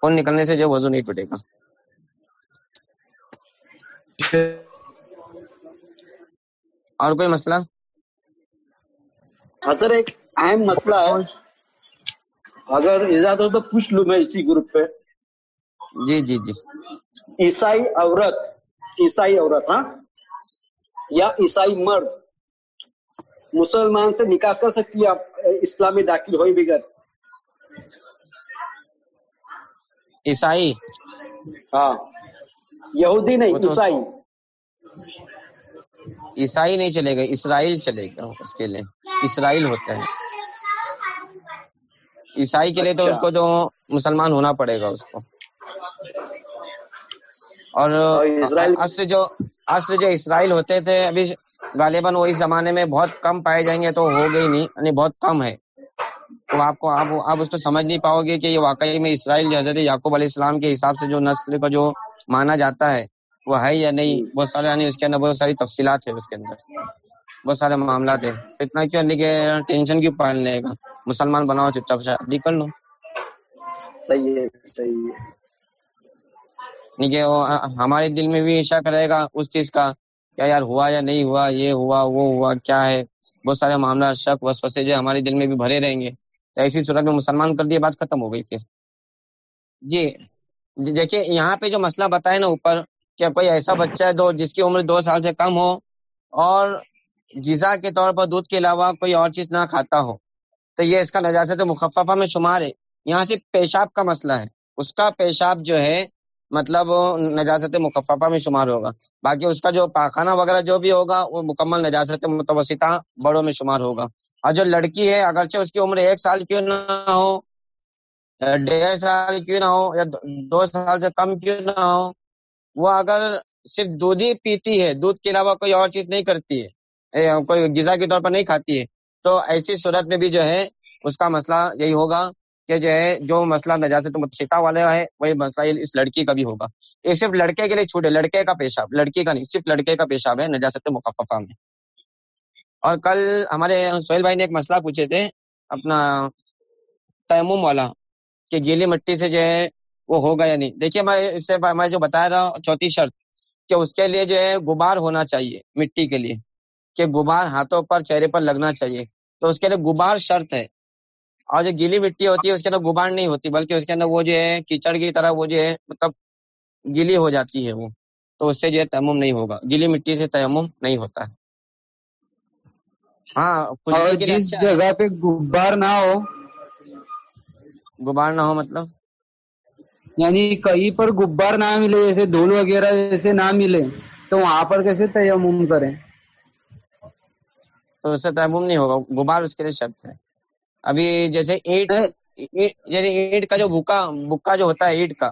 خون نکلنے سے جو وضو نہیں ٹوٹے گا۔ اور کوئی مسئلہ؟ اگر اجازت ہو تو پوچھ لوں میں اسی گروپ پہ۔ جی جی جی۔ عیسائی عورت عیسائی عورت ہاں؟ یا عیسائی مرد۔ مسلمان سے نکاح کر سکتی ہے اسلامی داخل ہوئی بغیر۔ عیسائی؟ ہاں۔ یہودی نہیں عیسائی۔ عیسائی نہیں چلے گا اسرائیل چلے گا اس کے لیے۔ اسرائیل ہوتا ہے عیسائی کے لیے تو اس کو جو مسلمان ہونا پڑے گا اس کو۔ اور اصل جو اسرائیل ہوتے تھے ابھی غالباً وہ اس زمانے میں بہت کم پائے جائیں گے تو ہو گئی نہیں یعنی بہت کم ہے۔ تو آپ کو آپ آپ اس کو سمجھ نہیں پاؤ گے کہ یہ واقعی میں اسرائیل جو حضرت یعقوب علیہ السلام کے حساب سے جو نسل کو جو مانا جاتا ہے وہ ہے یا نہیں؟ بہت سارے یعنی اس کے اندر بہت ساری تفصیلات ہے اس کے اندر۔ بہت سارے معاملات ہیں۔ اتنا کیوں ٹینشن کیوں پالنے کا مسلمان بناؤ چپ چاپ شادی جی، کر لو۔ صحیح ہے ہمارے دل میں بھی عشق رہے گا اس چیز کا کیا یار ہوا یا نہیں ہوا یہ ہوا وہ ہوا کیا ہے؟ بہت سارے معاملہ شک وسوسے جو ہمارے دل میں بھی بھرے رہیں گے۔ تو ایسی صورت میں مسلمان کر دیے بات ختم ہو گئی پھر۔ جی, جی، دیکھیے یہاں پہ جو مسئلہ بتایا نا اوپر کہ کوئی ایسا بچہ ہے دو جس کی عمر دو سال سے کم ہو اور غذا کے طور پر دودھ کے علاوہ کوئی اور چیز نہ کھاتا ہو۔ تو یہ اس کا نجاست مخففہ میں شمار ہے۔ یہاں سے پیشاب کا مسئلہ ہے۔ اس کا پیشاب جو ہے مطلب نجاست مخففہ میں شمار ہوگا۔ باقی اس کا جو پاخانہ وغیرہ جو بھی ہوگا، وہ مکمل نجاست متوسطہ بڑوں میں شمار ہوگا۔ اور جو لڑکی ہے، اگرچہ اس کی عمر ایک سال کیوں نہ ہو ڈیڑھ سال کیوں نہ ہو، یا دو سال سے کم کیوں نہ ہو، وہ اگر صرف دودھ ہی پیتی ہے، دودھ کے علاوہ کوئی اور چیز نہیں کرتی ہے کوئی غذا کے طور پر نہیں کھاتی ہے تو ایسی صورت میں بھی جو ہے، اس کا مسئلہ یہی ہوگا کہ جو ہے، جو مسئلہ نجازت متشکہ والا ہے، وہی مسئلہ اس لڑکی کا بھی ہوگا۔ یہ صرف لڑکے کے لیے چھوٹے، لڑکے کا پیشاب، لڑکی کا نہیں، صرف لڑکے کا پیشاب ہے نجازت مقفہ میں۔ اور کل ہمارے سہیل بھائی نے ایک مسئلہ پوچھے تھے، اپنا تیمم والا، کہ گیلی مٹی سے جو ہے وہ ہوگا یا نہیں۔ دیکھیے، میں اس سے میں جو بتایا تھا، چوتھی شرط، کہ اس کے لیے جو ہے غبار ہونا چاہیے مٹی کے لیے۔ کہ غبار ہاتھوں پر چہرے پر لگنا چاہیے۔ تو اس کے اندر غبار شرط ہے۔ اور جو گیلی مٹی ہوتی ہے اس کے اندر غبار نہیں ہوتی بلکہ اس کے اندر وہ جو ہے کیچڑ کی طرح وہ جو ہے مطلب گیلی ہو جاتی ہے وہ۔ تو اس سے جو ہے تیمم نہیں ہوگا۔ گیلی مٹی سے تیمم نہیں ہوتا۔ ہاں جس اچھا۔ جگہ پہ غبار نہ ہو غبار نہ ہو مطلب؟ یعنی کہیں پر غبار نہ ملے جیسے دھول وغیرہ جیسے نہ ملے تو وہاں پر کیسے تیمم کریں؟ تو اس سے تیمم نہیں ہوگا غبار اس کے لیے شرط ہے۔ ابھی جیسے اینٹ جیسے اینٹ کا جو بھوکا بکا جو ہوتا ہے اینٹ کا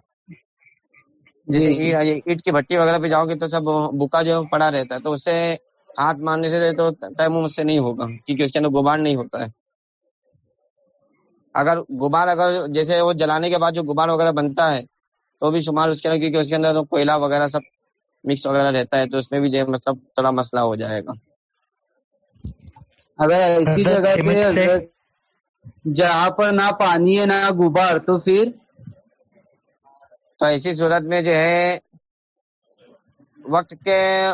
جیسے جی، جی۔ اینٹ کی بھٹی وغیرہ پہ جاؤ گے تو سب بکا جو پڑا رہتا ہے تو اس سے ہاتھ مارنے سے تو تیمم اس سے نہیں ہوگا کیونکہ اس کے اندر غبار نہیں ہوتا ہے۔ اگر غبار اگر جیسے وہ جلانے کے بعد جو غبار وغیرہ بنتا ہے تو بھی شمار اس کے اندر کیونکہ اس کے اندر کوئلہ وغیرہ سب مکس وغیرہ رہتا ہے تو اس میں بھی جو مطلب تھوڑا مسئلہ ہو جائے گا۔ اگر ایسی جگہ پہ جہاں پر نہ پانی ہے نہ غبار تو پھر؟ تو ایسی صورت میں جو ہے وقت کے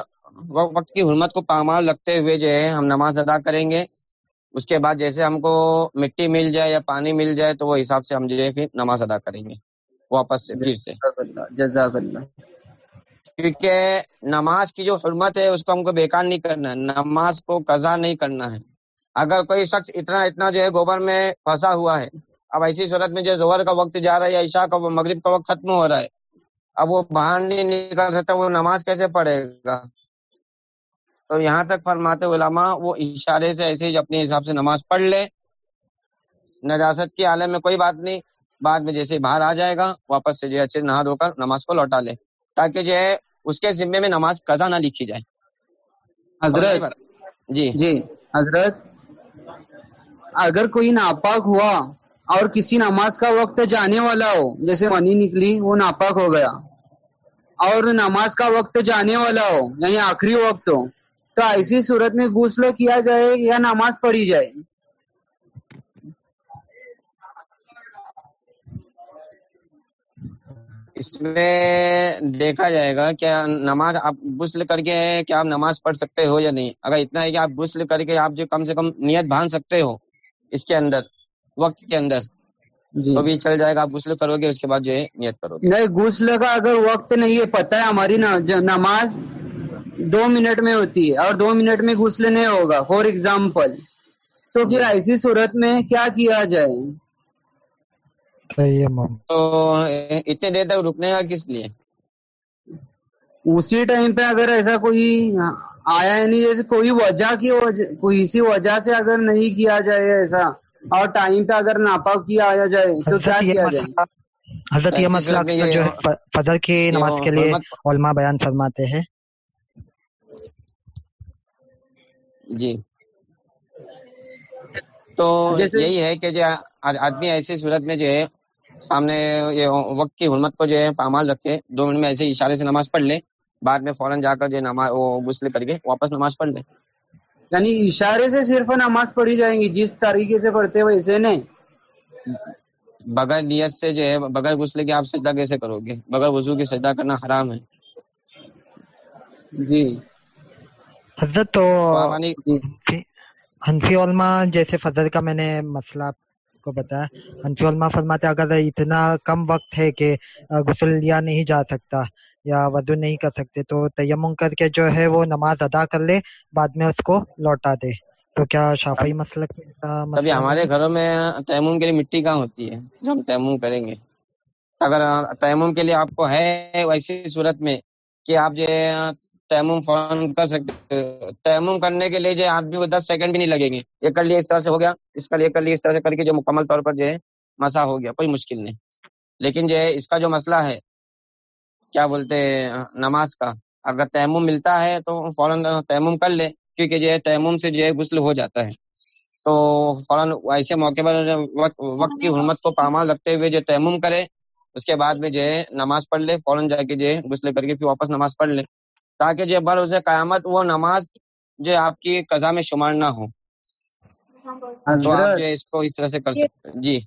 وقت کی حرمت کو پامال رکھتے ہوئے جو ہے ہم نماز ادا کریں گے۔ اس کے بعد جیسے ہم کو مٹی مل جائے یا پانی مل جائے تو وہ حساب سے ہم جو ہے پھر نماز ادا کریں گے۔ واپس پھر سے۔ جزاک اللہ۔ کیونکہ نماز کی جو حرمت ہے، اس کو ہم کو بیکار نہیں کرنا ہے۔ نماز کو قضا نہیں کرنا ہے۔ اگر کوئی شخص اتنا اتنا جو ہے گوبر میں پھنسا ہوا ہے، اب ایسی صورت میں جو زہر کا وقت جا رہا ہے یا عشاء کا وہ مغرب کا وقت ختم ہو رہا ہے، اب وہ باہر نہیں نکل سکتا، وہ نماز کیسے پڑھے گا؟ تو یہاں تک فرماتے علماء، وہ اشارے سے ایسے ہی اپنے حساب سے نماز پڑھ لے۔ نجاست کی عالم میں کوئی بات نہیں۔ بعد میں جیسے باہر آ جائے گا، واپس سے جو ہے اچھے نہا دھو کر نماز کو لوٹا لے۔ تاکہ جو ہے اس کے ذمے میں نماز قضا نہ لکھی جائے۔ حضرت جی۔ جی حضرت اگر کوئی ناپاک ہوا اور کسی نماز کا وقت جانے والا ہو جیسے منی نکلی وہ ناپاک ہو گیا۔ اور نماز کا وقت جانے والا ہو یعنی آخری وقت ہو تو ایسی صورت میں غسل کیا جائے یا نماز پڑھی جائے؟ اس میں دیکھا جائے گا کہ نماز آپ غسل کر کے کیا آپ نماز پڑھ سکتے ہو یا نہیں۔ اگر اتنا ہے کہ آپ غسل کر کے آپ جو کم سے کم نیت باندھ سکتے ہو اس کے اندر وقت کے اندر۔ جی۔ تو بھی چل جائے گا آپ غسل کرو گے اس کے بعد جو ہے نیت کرو گے۔ نہیں غسل کا اگر وقت نہیں ہے پتہ ہے ہماری نا- نماز دو منٹ میں ہوتی ہے اور دو منٹ میں غسل نہیں ہوگا فار ایگزامپل۔ تو پھر ایسی صورت میں کیا کیا جائے؟ تیمم تو اتنے دیر تک رکنے کا کس لیے؟ اسی ٹائم پہ اگر ایسا کوئی آیا نہیں جیسے کوئی وجہ کی وجہ کوئی اسی وجہ سے اگر نہیں کیا جائے ایسا اور ٹائم پہ اگر ناپاک کیا آیا جائے تو کیا حضرت یہ کیا جائے؟ مسئلہ حضرت یہ مسئلہ جو ہے ف- فجر کی نماز کے لیے علماء بیان فرماتے ہیں۔ جی۔ تو یہی ہے کہ جو آد- آدمی ایسی صورت میں جو ہے سامنے یہ وقت کی حرمت کو جو ہے پامال رکھے دو منٹ میں ایسے اشارے سے نماز پڑھ لے بعد میں فوراً جا کر جو نماز وہ غسل کر کے واپس نماز پڑھ لے یعنی اشارے سے صرف نماز پڑھی جائیں گی جس طریقے سے پڑھتے ویسے نہیں بغیر نیت سے جو ہے بغیر غسل کے آپ سجدہ کیسے کرو گے بغیر وضو کے سجدہ کرنا حرام ہے جی حضرت تو حنفی- علماء جیسے فجر کا میں نے مسئلہ کو بتایا۔ حنفی علماء فرماتے اگر اتنا کم وقت ہے کہ غسل لیا نہیں جا سکتا یا وضو نہیں کر سکتے تو تیمم کر کے جو ہے وہ نماز ادا کر لے بعد میں اس کو لوٹا دے۔ تو کیا شافعی مسلک مسئلہ ہمارے؟ گھروں میں تیمم کے لیے مٹی کہاں ہوتی ہے؟ جو ہم تیمم کریں گے۔ اگر تیمم کے لیے آپ کو ہے ویسی صورت میں کہ آپ جو ہے تیمم فوراً کر سکتے تیمم کرنے کے لیے جو ہے آدمی کو دس سیکنڈ بھی نہیں لگیں گے۔ یہ کر لیا اس طرح سے ہو گیا۔ اس کا یہ کر لیا اس طرح سے کر کے جو مکمل طور پر جو ہے مسا ہو گیا، کوئی مشکل نہیں۔ لیکن جو ہے اس کا جو مسئلہ ہے، کیا بولتے نماز کا، اگر تیمم ملتا ہے تو فوراً تیمم کر لے، کیونکہ جو ہے تیمم سے جو ہے غسل ہو جاتا ہے۔ تو فوراً ایسے موقع پر وقت وقت کی حرمت کو پامال رکھتے ہوئے جو تیمم کرے، اس کے بعد میں جو ہے نماز پڑھ لے، فوراً جا کے جو ہے غسل کر کے پھر واپس نماز پڑھ لے۔ تاکہ جو ہے بر اسے قیامت وہ نماز جو آپ کی قضا میں شمار نہ ہو۔ تو آپ جو اس کو اس طرح سے کر سکتے ہیں۔ جی۔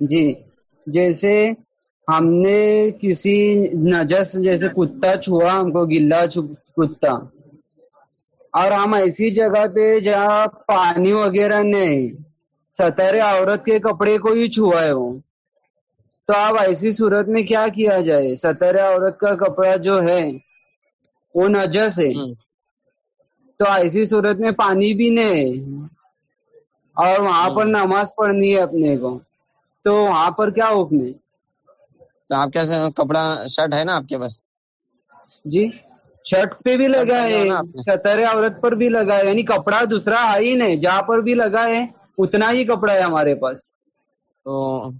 جی۔ جیسے ہم نے کسی نجس جیسے کتا چھوا ہم کو گلا کتا۔ اور ہم ایسی جگہ پہ جہاں پانی وغیرہ نہیں ستر عورت کے کپڑے کو ہی چھوا ہے وہ تو اب ایسی صورت میں کیا کیا جائے؟ ستر عورت کا کپڑا جو ہے وہ نجس ہے۔ تو ایسی صورت میں پانی بھی نہیں ہے۔ اور وہاں پر نماز پڑھنی ہے اپنے کو۔ تو وہاں پر کیا حکم ہے؟ تو آپ کیسے کپڑا شرٹ ہے نا آپ کے پاس؟ جی۔ شرٹ پہ بھی لگا ہے؟ ستر عورت پر بھی لگا ہے۔ یعنی کپڑا دوسرا ہے ہی نہیں جہاں پر بھی لگا ہے اتنا ہی کپڑا ہے ہمارے پاس۔ تو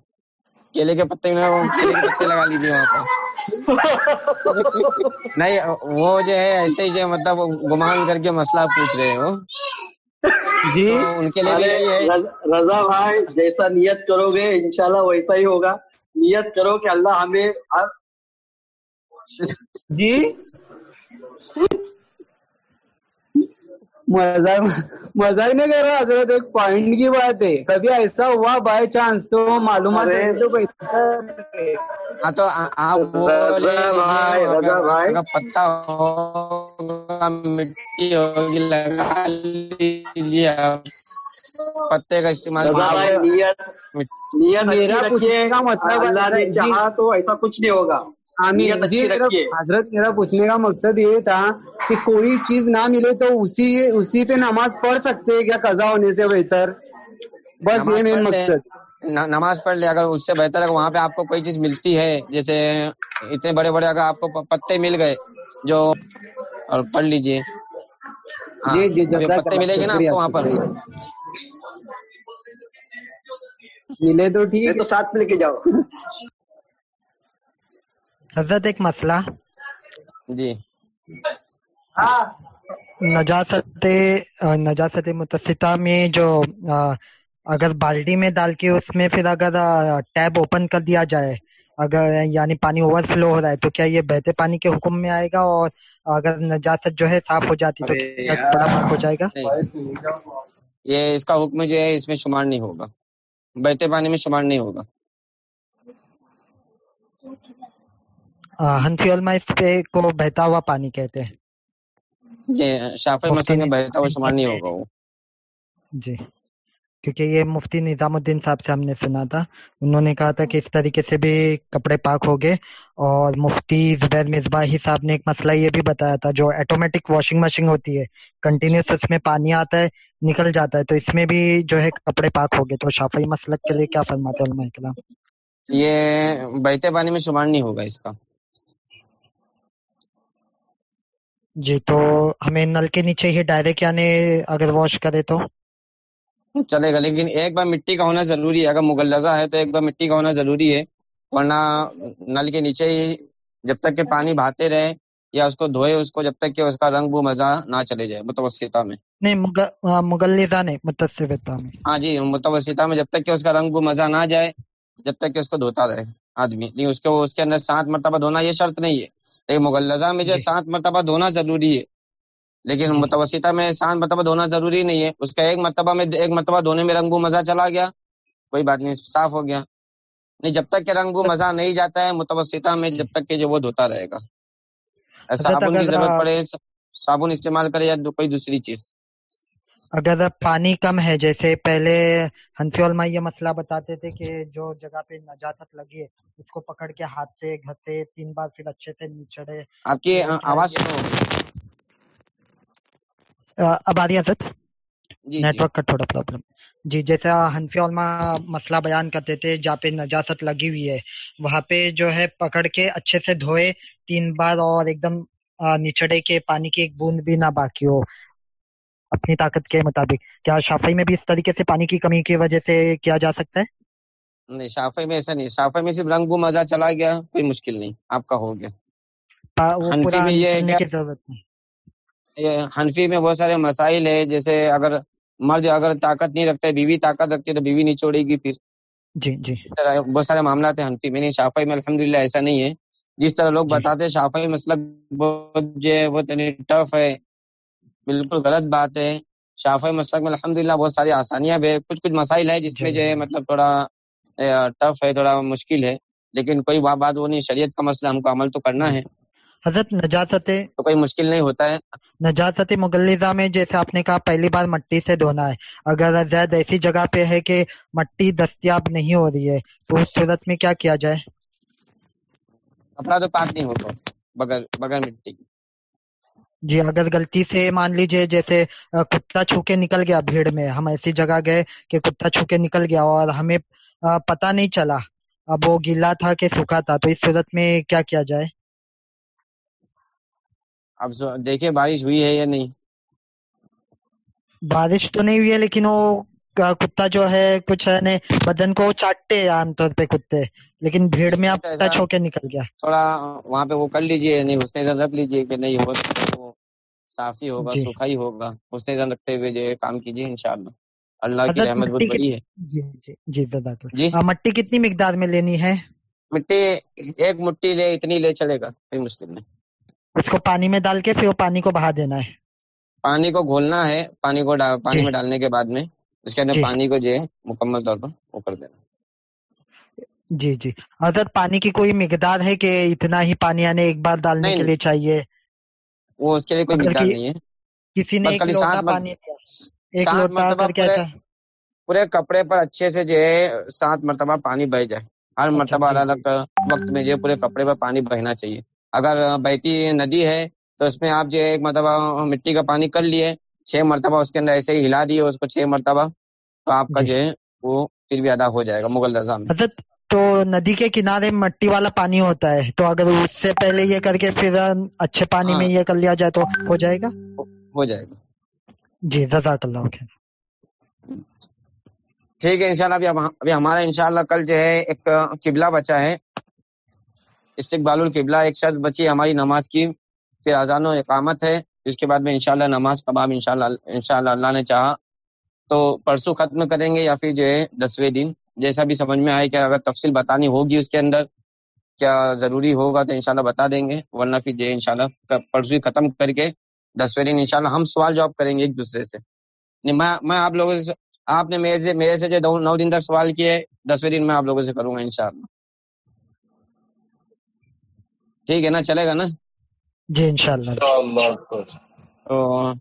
کیلے کے پتے میں کیلے کے پتے لگا لیجیے وہاں پر۔ نہیں وہ جو ہے ایسے ہی جو مطلب گمان کر کے مسئلہ پوچھ رہے ہو جی۔ ان کے لیے رضا بھائی جیسا نیت کرو گے انشاءاللہ ویسا ہی ہوگا۔ نیت کرو کہ اللہ ہمیں جی۔ مزاق مزاق نہیں کر رہا حضرت ایک پوائنٹ کی بات ہے۔ کبھی ایسا ہوا بائی چانس تو معلومات ہاں تو پتا ہوگا مٹی ہوگی لگا لیجیے آپ۔ پتے کا استعمال میرا پوچھنے کا مطلب اللہ نے جی- چاہا تو ایسا کچھ نہیں ہوگا۔ آمین جی حضرت میرا پوچھنے کا مقصد یہ تھا کہ کوئی چیز نہ ملے تو اسی اسی پہ نماز پڑھ سکتے ہیں کیا قضا ہونے سے بہتر بس یہ مین مقصد نماز پڑھ لے اگر اس سے بہتر ہے وہاں پہ آپ کو کوئی چیز ملتی ہے جیسے اتنے بڑے بڑے اگر آپ کو پتے مل گئے جو اور پڑھ لیجیے ہاں جی جی پتے ملے گے نا آپ کو وہاں پر ملے تو ٹھیک نہیں تو ساتھ میں لے کے جاؤ حضرت ایک مسئلہ۔ جی۔ نجاست نجاست متسطہ میں جو اگر بالٹی میں ڈال کے اس میں پھر اگر ٹیب اوپن کر دیا جائے اگر یعنی پانی اوور فلو ہو رہا ہے تو کیا یہ بہتے پانی کے حکم میں آئے گا؟ اور اگر نجاست جو ہے صاف ہو جاتی تو کیا بڑا فرق ہو جائے گا؟ یہ اس کا حکم جو ہے اس میں شمار نہیں ہوگا۔ بہتے پانی میں شمار نہیں ہوگا۔ ہنسی علماء اس کو بہتا ہوا پانی کہتے ہیں۔ جی شافعی مسلک میں بہتا ہوا شمار نہیں ہوگا وہ۔ جی کیونکہ یہ مفتی نظام الدین صاحب سے ہم نے سنا تھا۔ انہوں نے کہا تھا کہ اس طریقے سے بھی کپڑے پاک ہو گئے۔ اور مفتی زبیر مصباحی صاحب نے ایک مسئلہ یہ بھی بتایا تھا جو ایٹومیٹک واشنگ مشین ہوتی ہے۔ کنٹینیوس اس میں پانی آتا ہے نکل جاتا ہے۔ تو اس میں بھی جو ہے کپڑے پاک ہو گئے۔ تو شافعی مسلک کے لیے کیا فرماتے علماء کلام یہ بہتے پانی میں شمار نہیں ہوگا اس کا۔ جی تو ہمیں نل کے نیچے ہی ڈائریکٹ یعنی اگر واش کرے تو؟ چلے گا لیکن ایک بار مٹی کا ہونا ضروری ہے۔ اگر مغلزہ ہے تو ایک بار مٹی کا ہونا ضروری ہے ورنہ نل کے نیچے ہی جب تک کہ پانی بہاتے رہے یا اس کو دھوئے اس کو جب تک کہ اس کا رنگ بو مزہ نہ چلے جائے متوسطہ میں۔ نہیں مغلزہ نہیں متوسطہ میں۔ ہاں جی متوسطہ میں جب تک کہ اس کا رنگ بو مزہ نہ جائے جب تک کہ اس کو دھوتا رہے آدمی۔ نہیں اس اس کے اندر سات مرتبہ دھونا یہ شرط نہیں ہے۔ ایک مغلزہ میں جو سات مرتبہ دھونا ضروری ہے لیکن متوسطہ میں سات مرتبہ دھونا ضروری نہیں ہے۔ اس کا ایک مرتبہ میں ایک مرتبہ دھونے میں رنگ مزہ چلا گیا کوئی بات نہیں صاف ہو گیا۔ نہیں جب تک کہ رنگ مزہ نہیں جاتا ہے متوسطہ میں جب تک کہ جو وہ دھوتا رہے گا۔ صابن کی ضرورت پڑے صابن استعمال کرے یا کوئی دوسری چیز۔ اگر پانی کم ہے جیسے پہلے ہنسی علماء یہ مسئلہ بتاتے تھے کہ جو جگہ پہ نجاست لگی ہے اس کو پکڑ کے ہاتھ سے گھسے تین بار پھر اچھے سے نچڑے آپ کی آواز اب آدھی حضرت؟ جی، جی۔ نیٹ ورک کا تھوڑا پرابلم جی جیسا ہنفی علماء مسئلہ بیان کرتے تھے جہاں پہ نجاست لگی ہوئی ہے وہاں پہ جو ہے پکڑ کے اچھے سے دھوئے تین بار اور ایک دم نچڑے کے پانی کی ایک بوند بھی نہ باقی ہو۔ اپنی طاقت کے مطابق۔ کیا شافعی میں بھی اس طریقے سے پانی کی کمی کی وجہ سے کیا جا سکتا ہے؟ نہیں شافعی میں ایسا نہیں۔ شافعی میں صرف رنگ مزہ چلا گیا کوئی مشکل نہیں۔ آپ کا ہو گیا۔ ہنفی میں بہت سارے مسائل ہے جیسے اگر مرد اگر طاقت نہیں رکھتا ہے بیوی طاقت رکھتی ہے تو بیوی نہیں چھوڑے گی پھر۔ جی جی۔ بہت سارے معاملات ہیں ہنفی میں۔ نہیں شافعی میں الحمدللہ ایسا نہیں ہے۔ جس طرح لوگ جی۔ بتاتے شافعی مسئلہ بہت جو ہے وہ ٹف ہے۔ بالکل غلط بات ہے۔ شافی مسلک میں الحمد بہت ساری آسانیاں بھی کچھ کچھ مسائل ہے جس میں جو ہے جی۔ مطلب تھوڑا ٹف ہے تھوڑا مشکل ہے۔ لیکن کوئی وہاں بات وہ نہیں شریعت کا مسئلہ ہم کو عمل تو کرنا جی۔ ہے۔ حضرت نجاست تو کوئی مشکل نہیں ہوتا ہے۔ نجاست مغلزہ میں جیسے آپ نے کہا پہلی بار مٹی سے دھونا ہے۔ اگر زید ایسی جگہ پہ ہے کہ مٹی دستیاب نہیں ہو رہی ہے تو اس صورت میں کیا کیا جائے؟ کپڑا تو پاک نہیں ہوگا۔ بغیر بغیر مٹی۔ جی اگر غلطی سے مان لیجیے جیسے کتا چھو کے نکل گیا بھیڑ میں ہم ایسی جگہ گئے کہ کتا چھو کے نکل گیا اور ہمیں پتا نہیں چلا۔ اب وہ گیلا تھا کہ سوکھا تھا تو اس صورت میں کیا کیا جائے؟ اب دیکھیں بارش ہوئی ہے یا نہیں؟ بارش تو نہیں ہوئی ہے لیکن وہ کتا جو ہے کچھ بدن کو چاٹتے عام طور پہ کتے۔ لیکن بھیڑ میں آپ اچھا ٹچ ہو کے نکل گیا۔ تھوڑا وہاں پہ وہ کر لیجیے نہیں حسن زن رکھ لیجیے کہ نہیں ہو وہ صافی ہوگا جی۔ سوکھا ہی ہوگا۔ حسن رکھتے ہوئے جو کام کیجیے انشاءاللہ۔ اللہ کی رحمت بہت بڑی ہے۔ جی جی جی, جی؟ مٹی کتنی مقدار میں لینی ہے؟ مٹی ایک مٹی لے اتنی لے چلے گا کوئی مشکل نہیں۔ اس کو پانی میں ڈال کے پھر وہ پانی کو بہا دینا ہے۔ پانی کو گھولنا ہے پانی کو جی۔ پانی میں ڈالنے کے بعد میں اس کے اندر پانی کو جو ہے مکمل طور پر وہ کر دینا۔ جی جی۔ حضرت پانی کی کوئی مقدار ہے کہ اتنا ہی پانی آنے ایک بار ڈالنے کے لیے چاہیے؟ وہ اس کے لیے کوئی مقدار نہیں ہے۔ کسی نے ایک لوٹا پانی ایک لوٹا کر تھا پورے کپڑے پر اچھے سے جو ہے سات مرتبہ پانی بہ جائے۔ ہر اچھا، مرتبہ الگ الگ وقت میں جو پورے کپڑے پر پانی بہنا چاہیے۔ اگر بہتی ندی ہے تو اس میں آپ جو ہے ایک مرتبہ مٹی کا پانی کر لیے۔ چھ مرتبہ اس کے اندر ایسے ہی ہلا دیے اس کو چھ مرتبہ تو آپ کا جی۔ جو ہے وہ پھر بھی ادا ہو جائے گا مغل رضا میں۔ حضرت تو ندی کے کنارے مٹی والا پانی ہوتا ہے۔ تو اگر اس سے پہلے یہ کر کے پھر اچھے پانی میں ہاں۔ یہ کر لیا جائے تو ہو جائے گا؟ ہو جائے گا۔ جی جزاک اللہ ٹھیک ہے انشاءاللہ ابھی ابھی ہمارا انشاءاللہ کل جو ہے ایک قبلہ بچا ہے۔ استقبال القبلہ ایک شرط بچی ہے ہماری نماز کی۔ پھر اذان و اقامت ہے۔ اس کے بعد میں انشاءاللہ نماز کا باب انشاءاللہ انشاءاللہ اللہ نے چاہا۔ تو پرسوں ختم کریں گے یا پھر جو ہے دسویں دن؟ جیسا بھی سمجھ میں آئے کہ اگر تفصیل بتانی ہوگی اس کے اندر کیا ضروری ہوگا تو انشاءاللہ بتا دیں گے ورنہ پھر یہ انشاءاللہ پرسوئی ختم کر کے دسویں دن انشاءاللہ ہم سوال جواب کریں گے ایک دوسرے سے۔ میں آپ لوگوں سے آپ نے میرے سے میرے سے جو نو دن تک سوال کیے دسویں دن میں آپ لوگوں سے کروں گا انشاءاللہ۔ ٹھیک ہے نا چلے گا نا؟ جی انشاءاللہ۔ شاء اللہ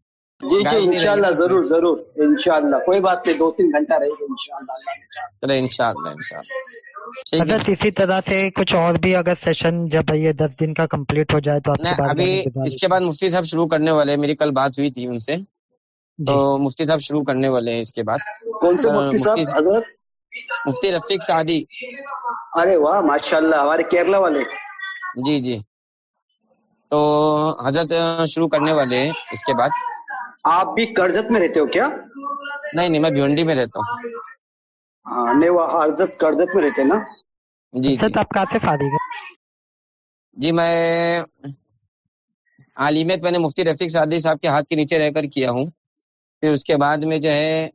جی جی انشاءاللہ ضرور ضرور انشاءاللہ کوئی بات نہیں دو تین گھنٹہ رہے گا انشاءاللہ انشاءاللہ انشاءاللہ۔ حضرت اسی طرح سے کچھ اور بھی اگر سیشن جب یہ دس دن کا کمپلیٹ ہو جائے تو ابھی اس کے بعد مفتی صاحب شروع کرنے والے ہیں۔ میری کل بات ہوئی تھی ان سے۔ تو جی مفتی صاحب شروع کرنے والے ہیں اس کے بعد۔ کون سے مفتی صاحب؟ حضرت؟ مفتی رفیق سعدی۔ ارے واہ ماشاءاللہ ہمارے کیرلا والے۔ جی جی۔ تو حضرت شروع کرنے والے ہیں اس کے بعد۔ آپ بھی کرجت میں رہتے ہو کیا؟ نہیں نہیں میں بھیونڈی میں رہتا ہوں۔ ہاں نہیں وہ حضرت کرجت میں رہتے ہیں نا؟ جی جی۔ حضرت آپ کہاں سے فارغ ہیں؟ جی میں عالمیت میں نے مفتی رفیق سعدی صاحب کے ہاتھ کے نیچے رہ کر کیا ہوں۔ پھر اس کے بعد میں جو ہے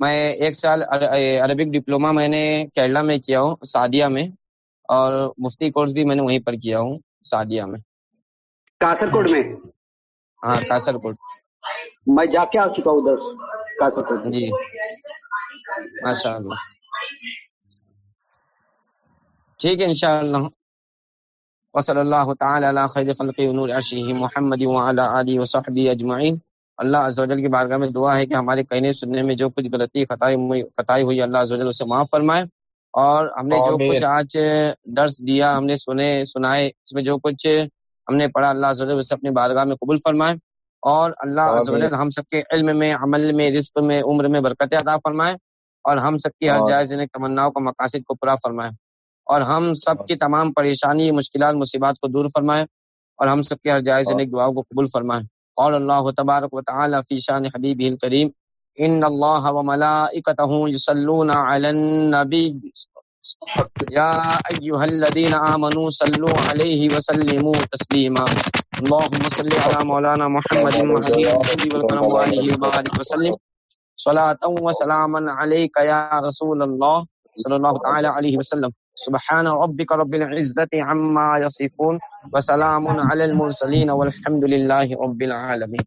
میں ایک سال عر- عربک ڈپلوما میں نے کیرلا میں کیا ہوں سعدیہ میں اور مفتی کورس بھی میں نے وہیں پر کیا ہوں سعدیہ میں۔ کاسرکوٹ میں؟ ہاں کاسر کوٹ۔ میں جا کے آ چکا ہوں ادھر کاسرکوٹ جی۔ ماشاء اللہ۔ ٹھیک ہے انشاءاللہ وصلی اللہ تعالی علی خیر خلق نور عرشہ محمد وعلی آلہ وصحبہ اجمعین۔ اللہ عز و جل کی بارگاہ میں دعا ہے کہ ہمارے کہنے سننے میں جو کچھ غلطی خطائی ہوئی خطائی ہوئی اللہ عز و جل اسے معاف فرمائے۔ اور ہم نے جو۔ کچھ آج درس دیا ہم نے سنے سنائے اس میں جو کچھ ہم نے پڑھا اللہ عز و جل اسے اپنی بارگاہ میں قبول فرمائے۔ اور اللہ عز و جل ہم سب کے علم میں عمل میں رزق میں عمر میں برکت عطا فرمائے اور ہم سب کی ہر۔ جائز تمناؤں کو مقاصد کو پورا فرمائے اور ہم سب کی تمام پریشانی مشکلات مصیبات کو دور فرمائے اور ہم سب کی ہر جائز دعاؤں کو قبول فرمائے قال اللہ تبارک وتعالی فی شان حبیبہ الکریم ان اللہ وملائکتہ یصلون علی النبی یا ایها الذین آمنوا صلوا علیہ وسلموا تسلیما اللهم صل على مولانا محمد وعلى الصحب والكرم وآلہ وسلم. صلاة وسلاما عليك يا رسول الله صلى الله تعالى عليه وسلم. سبحان ربك رب العزة عما يصفون وسلام على المرسلين والحمد لله رب العالمين.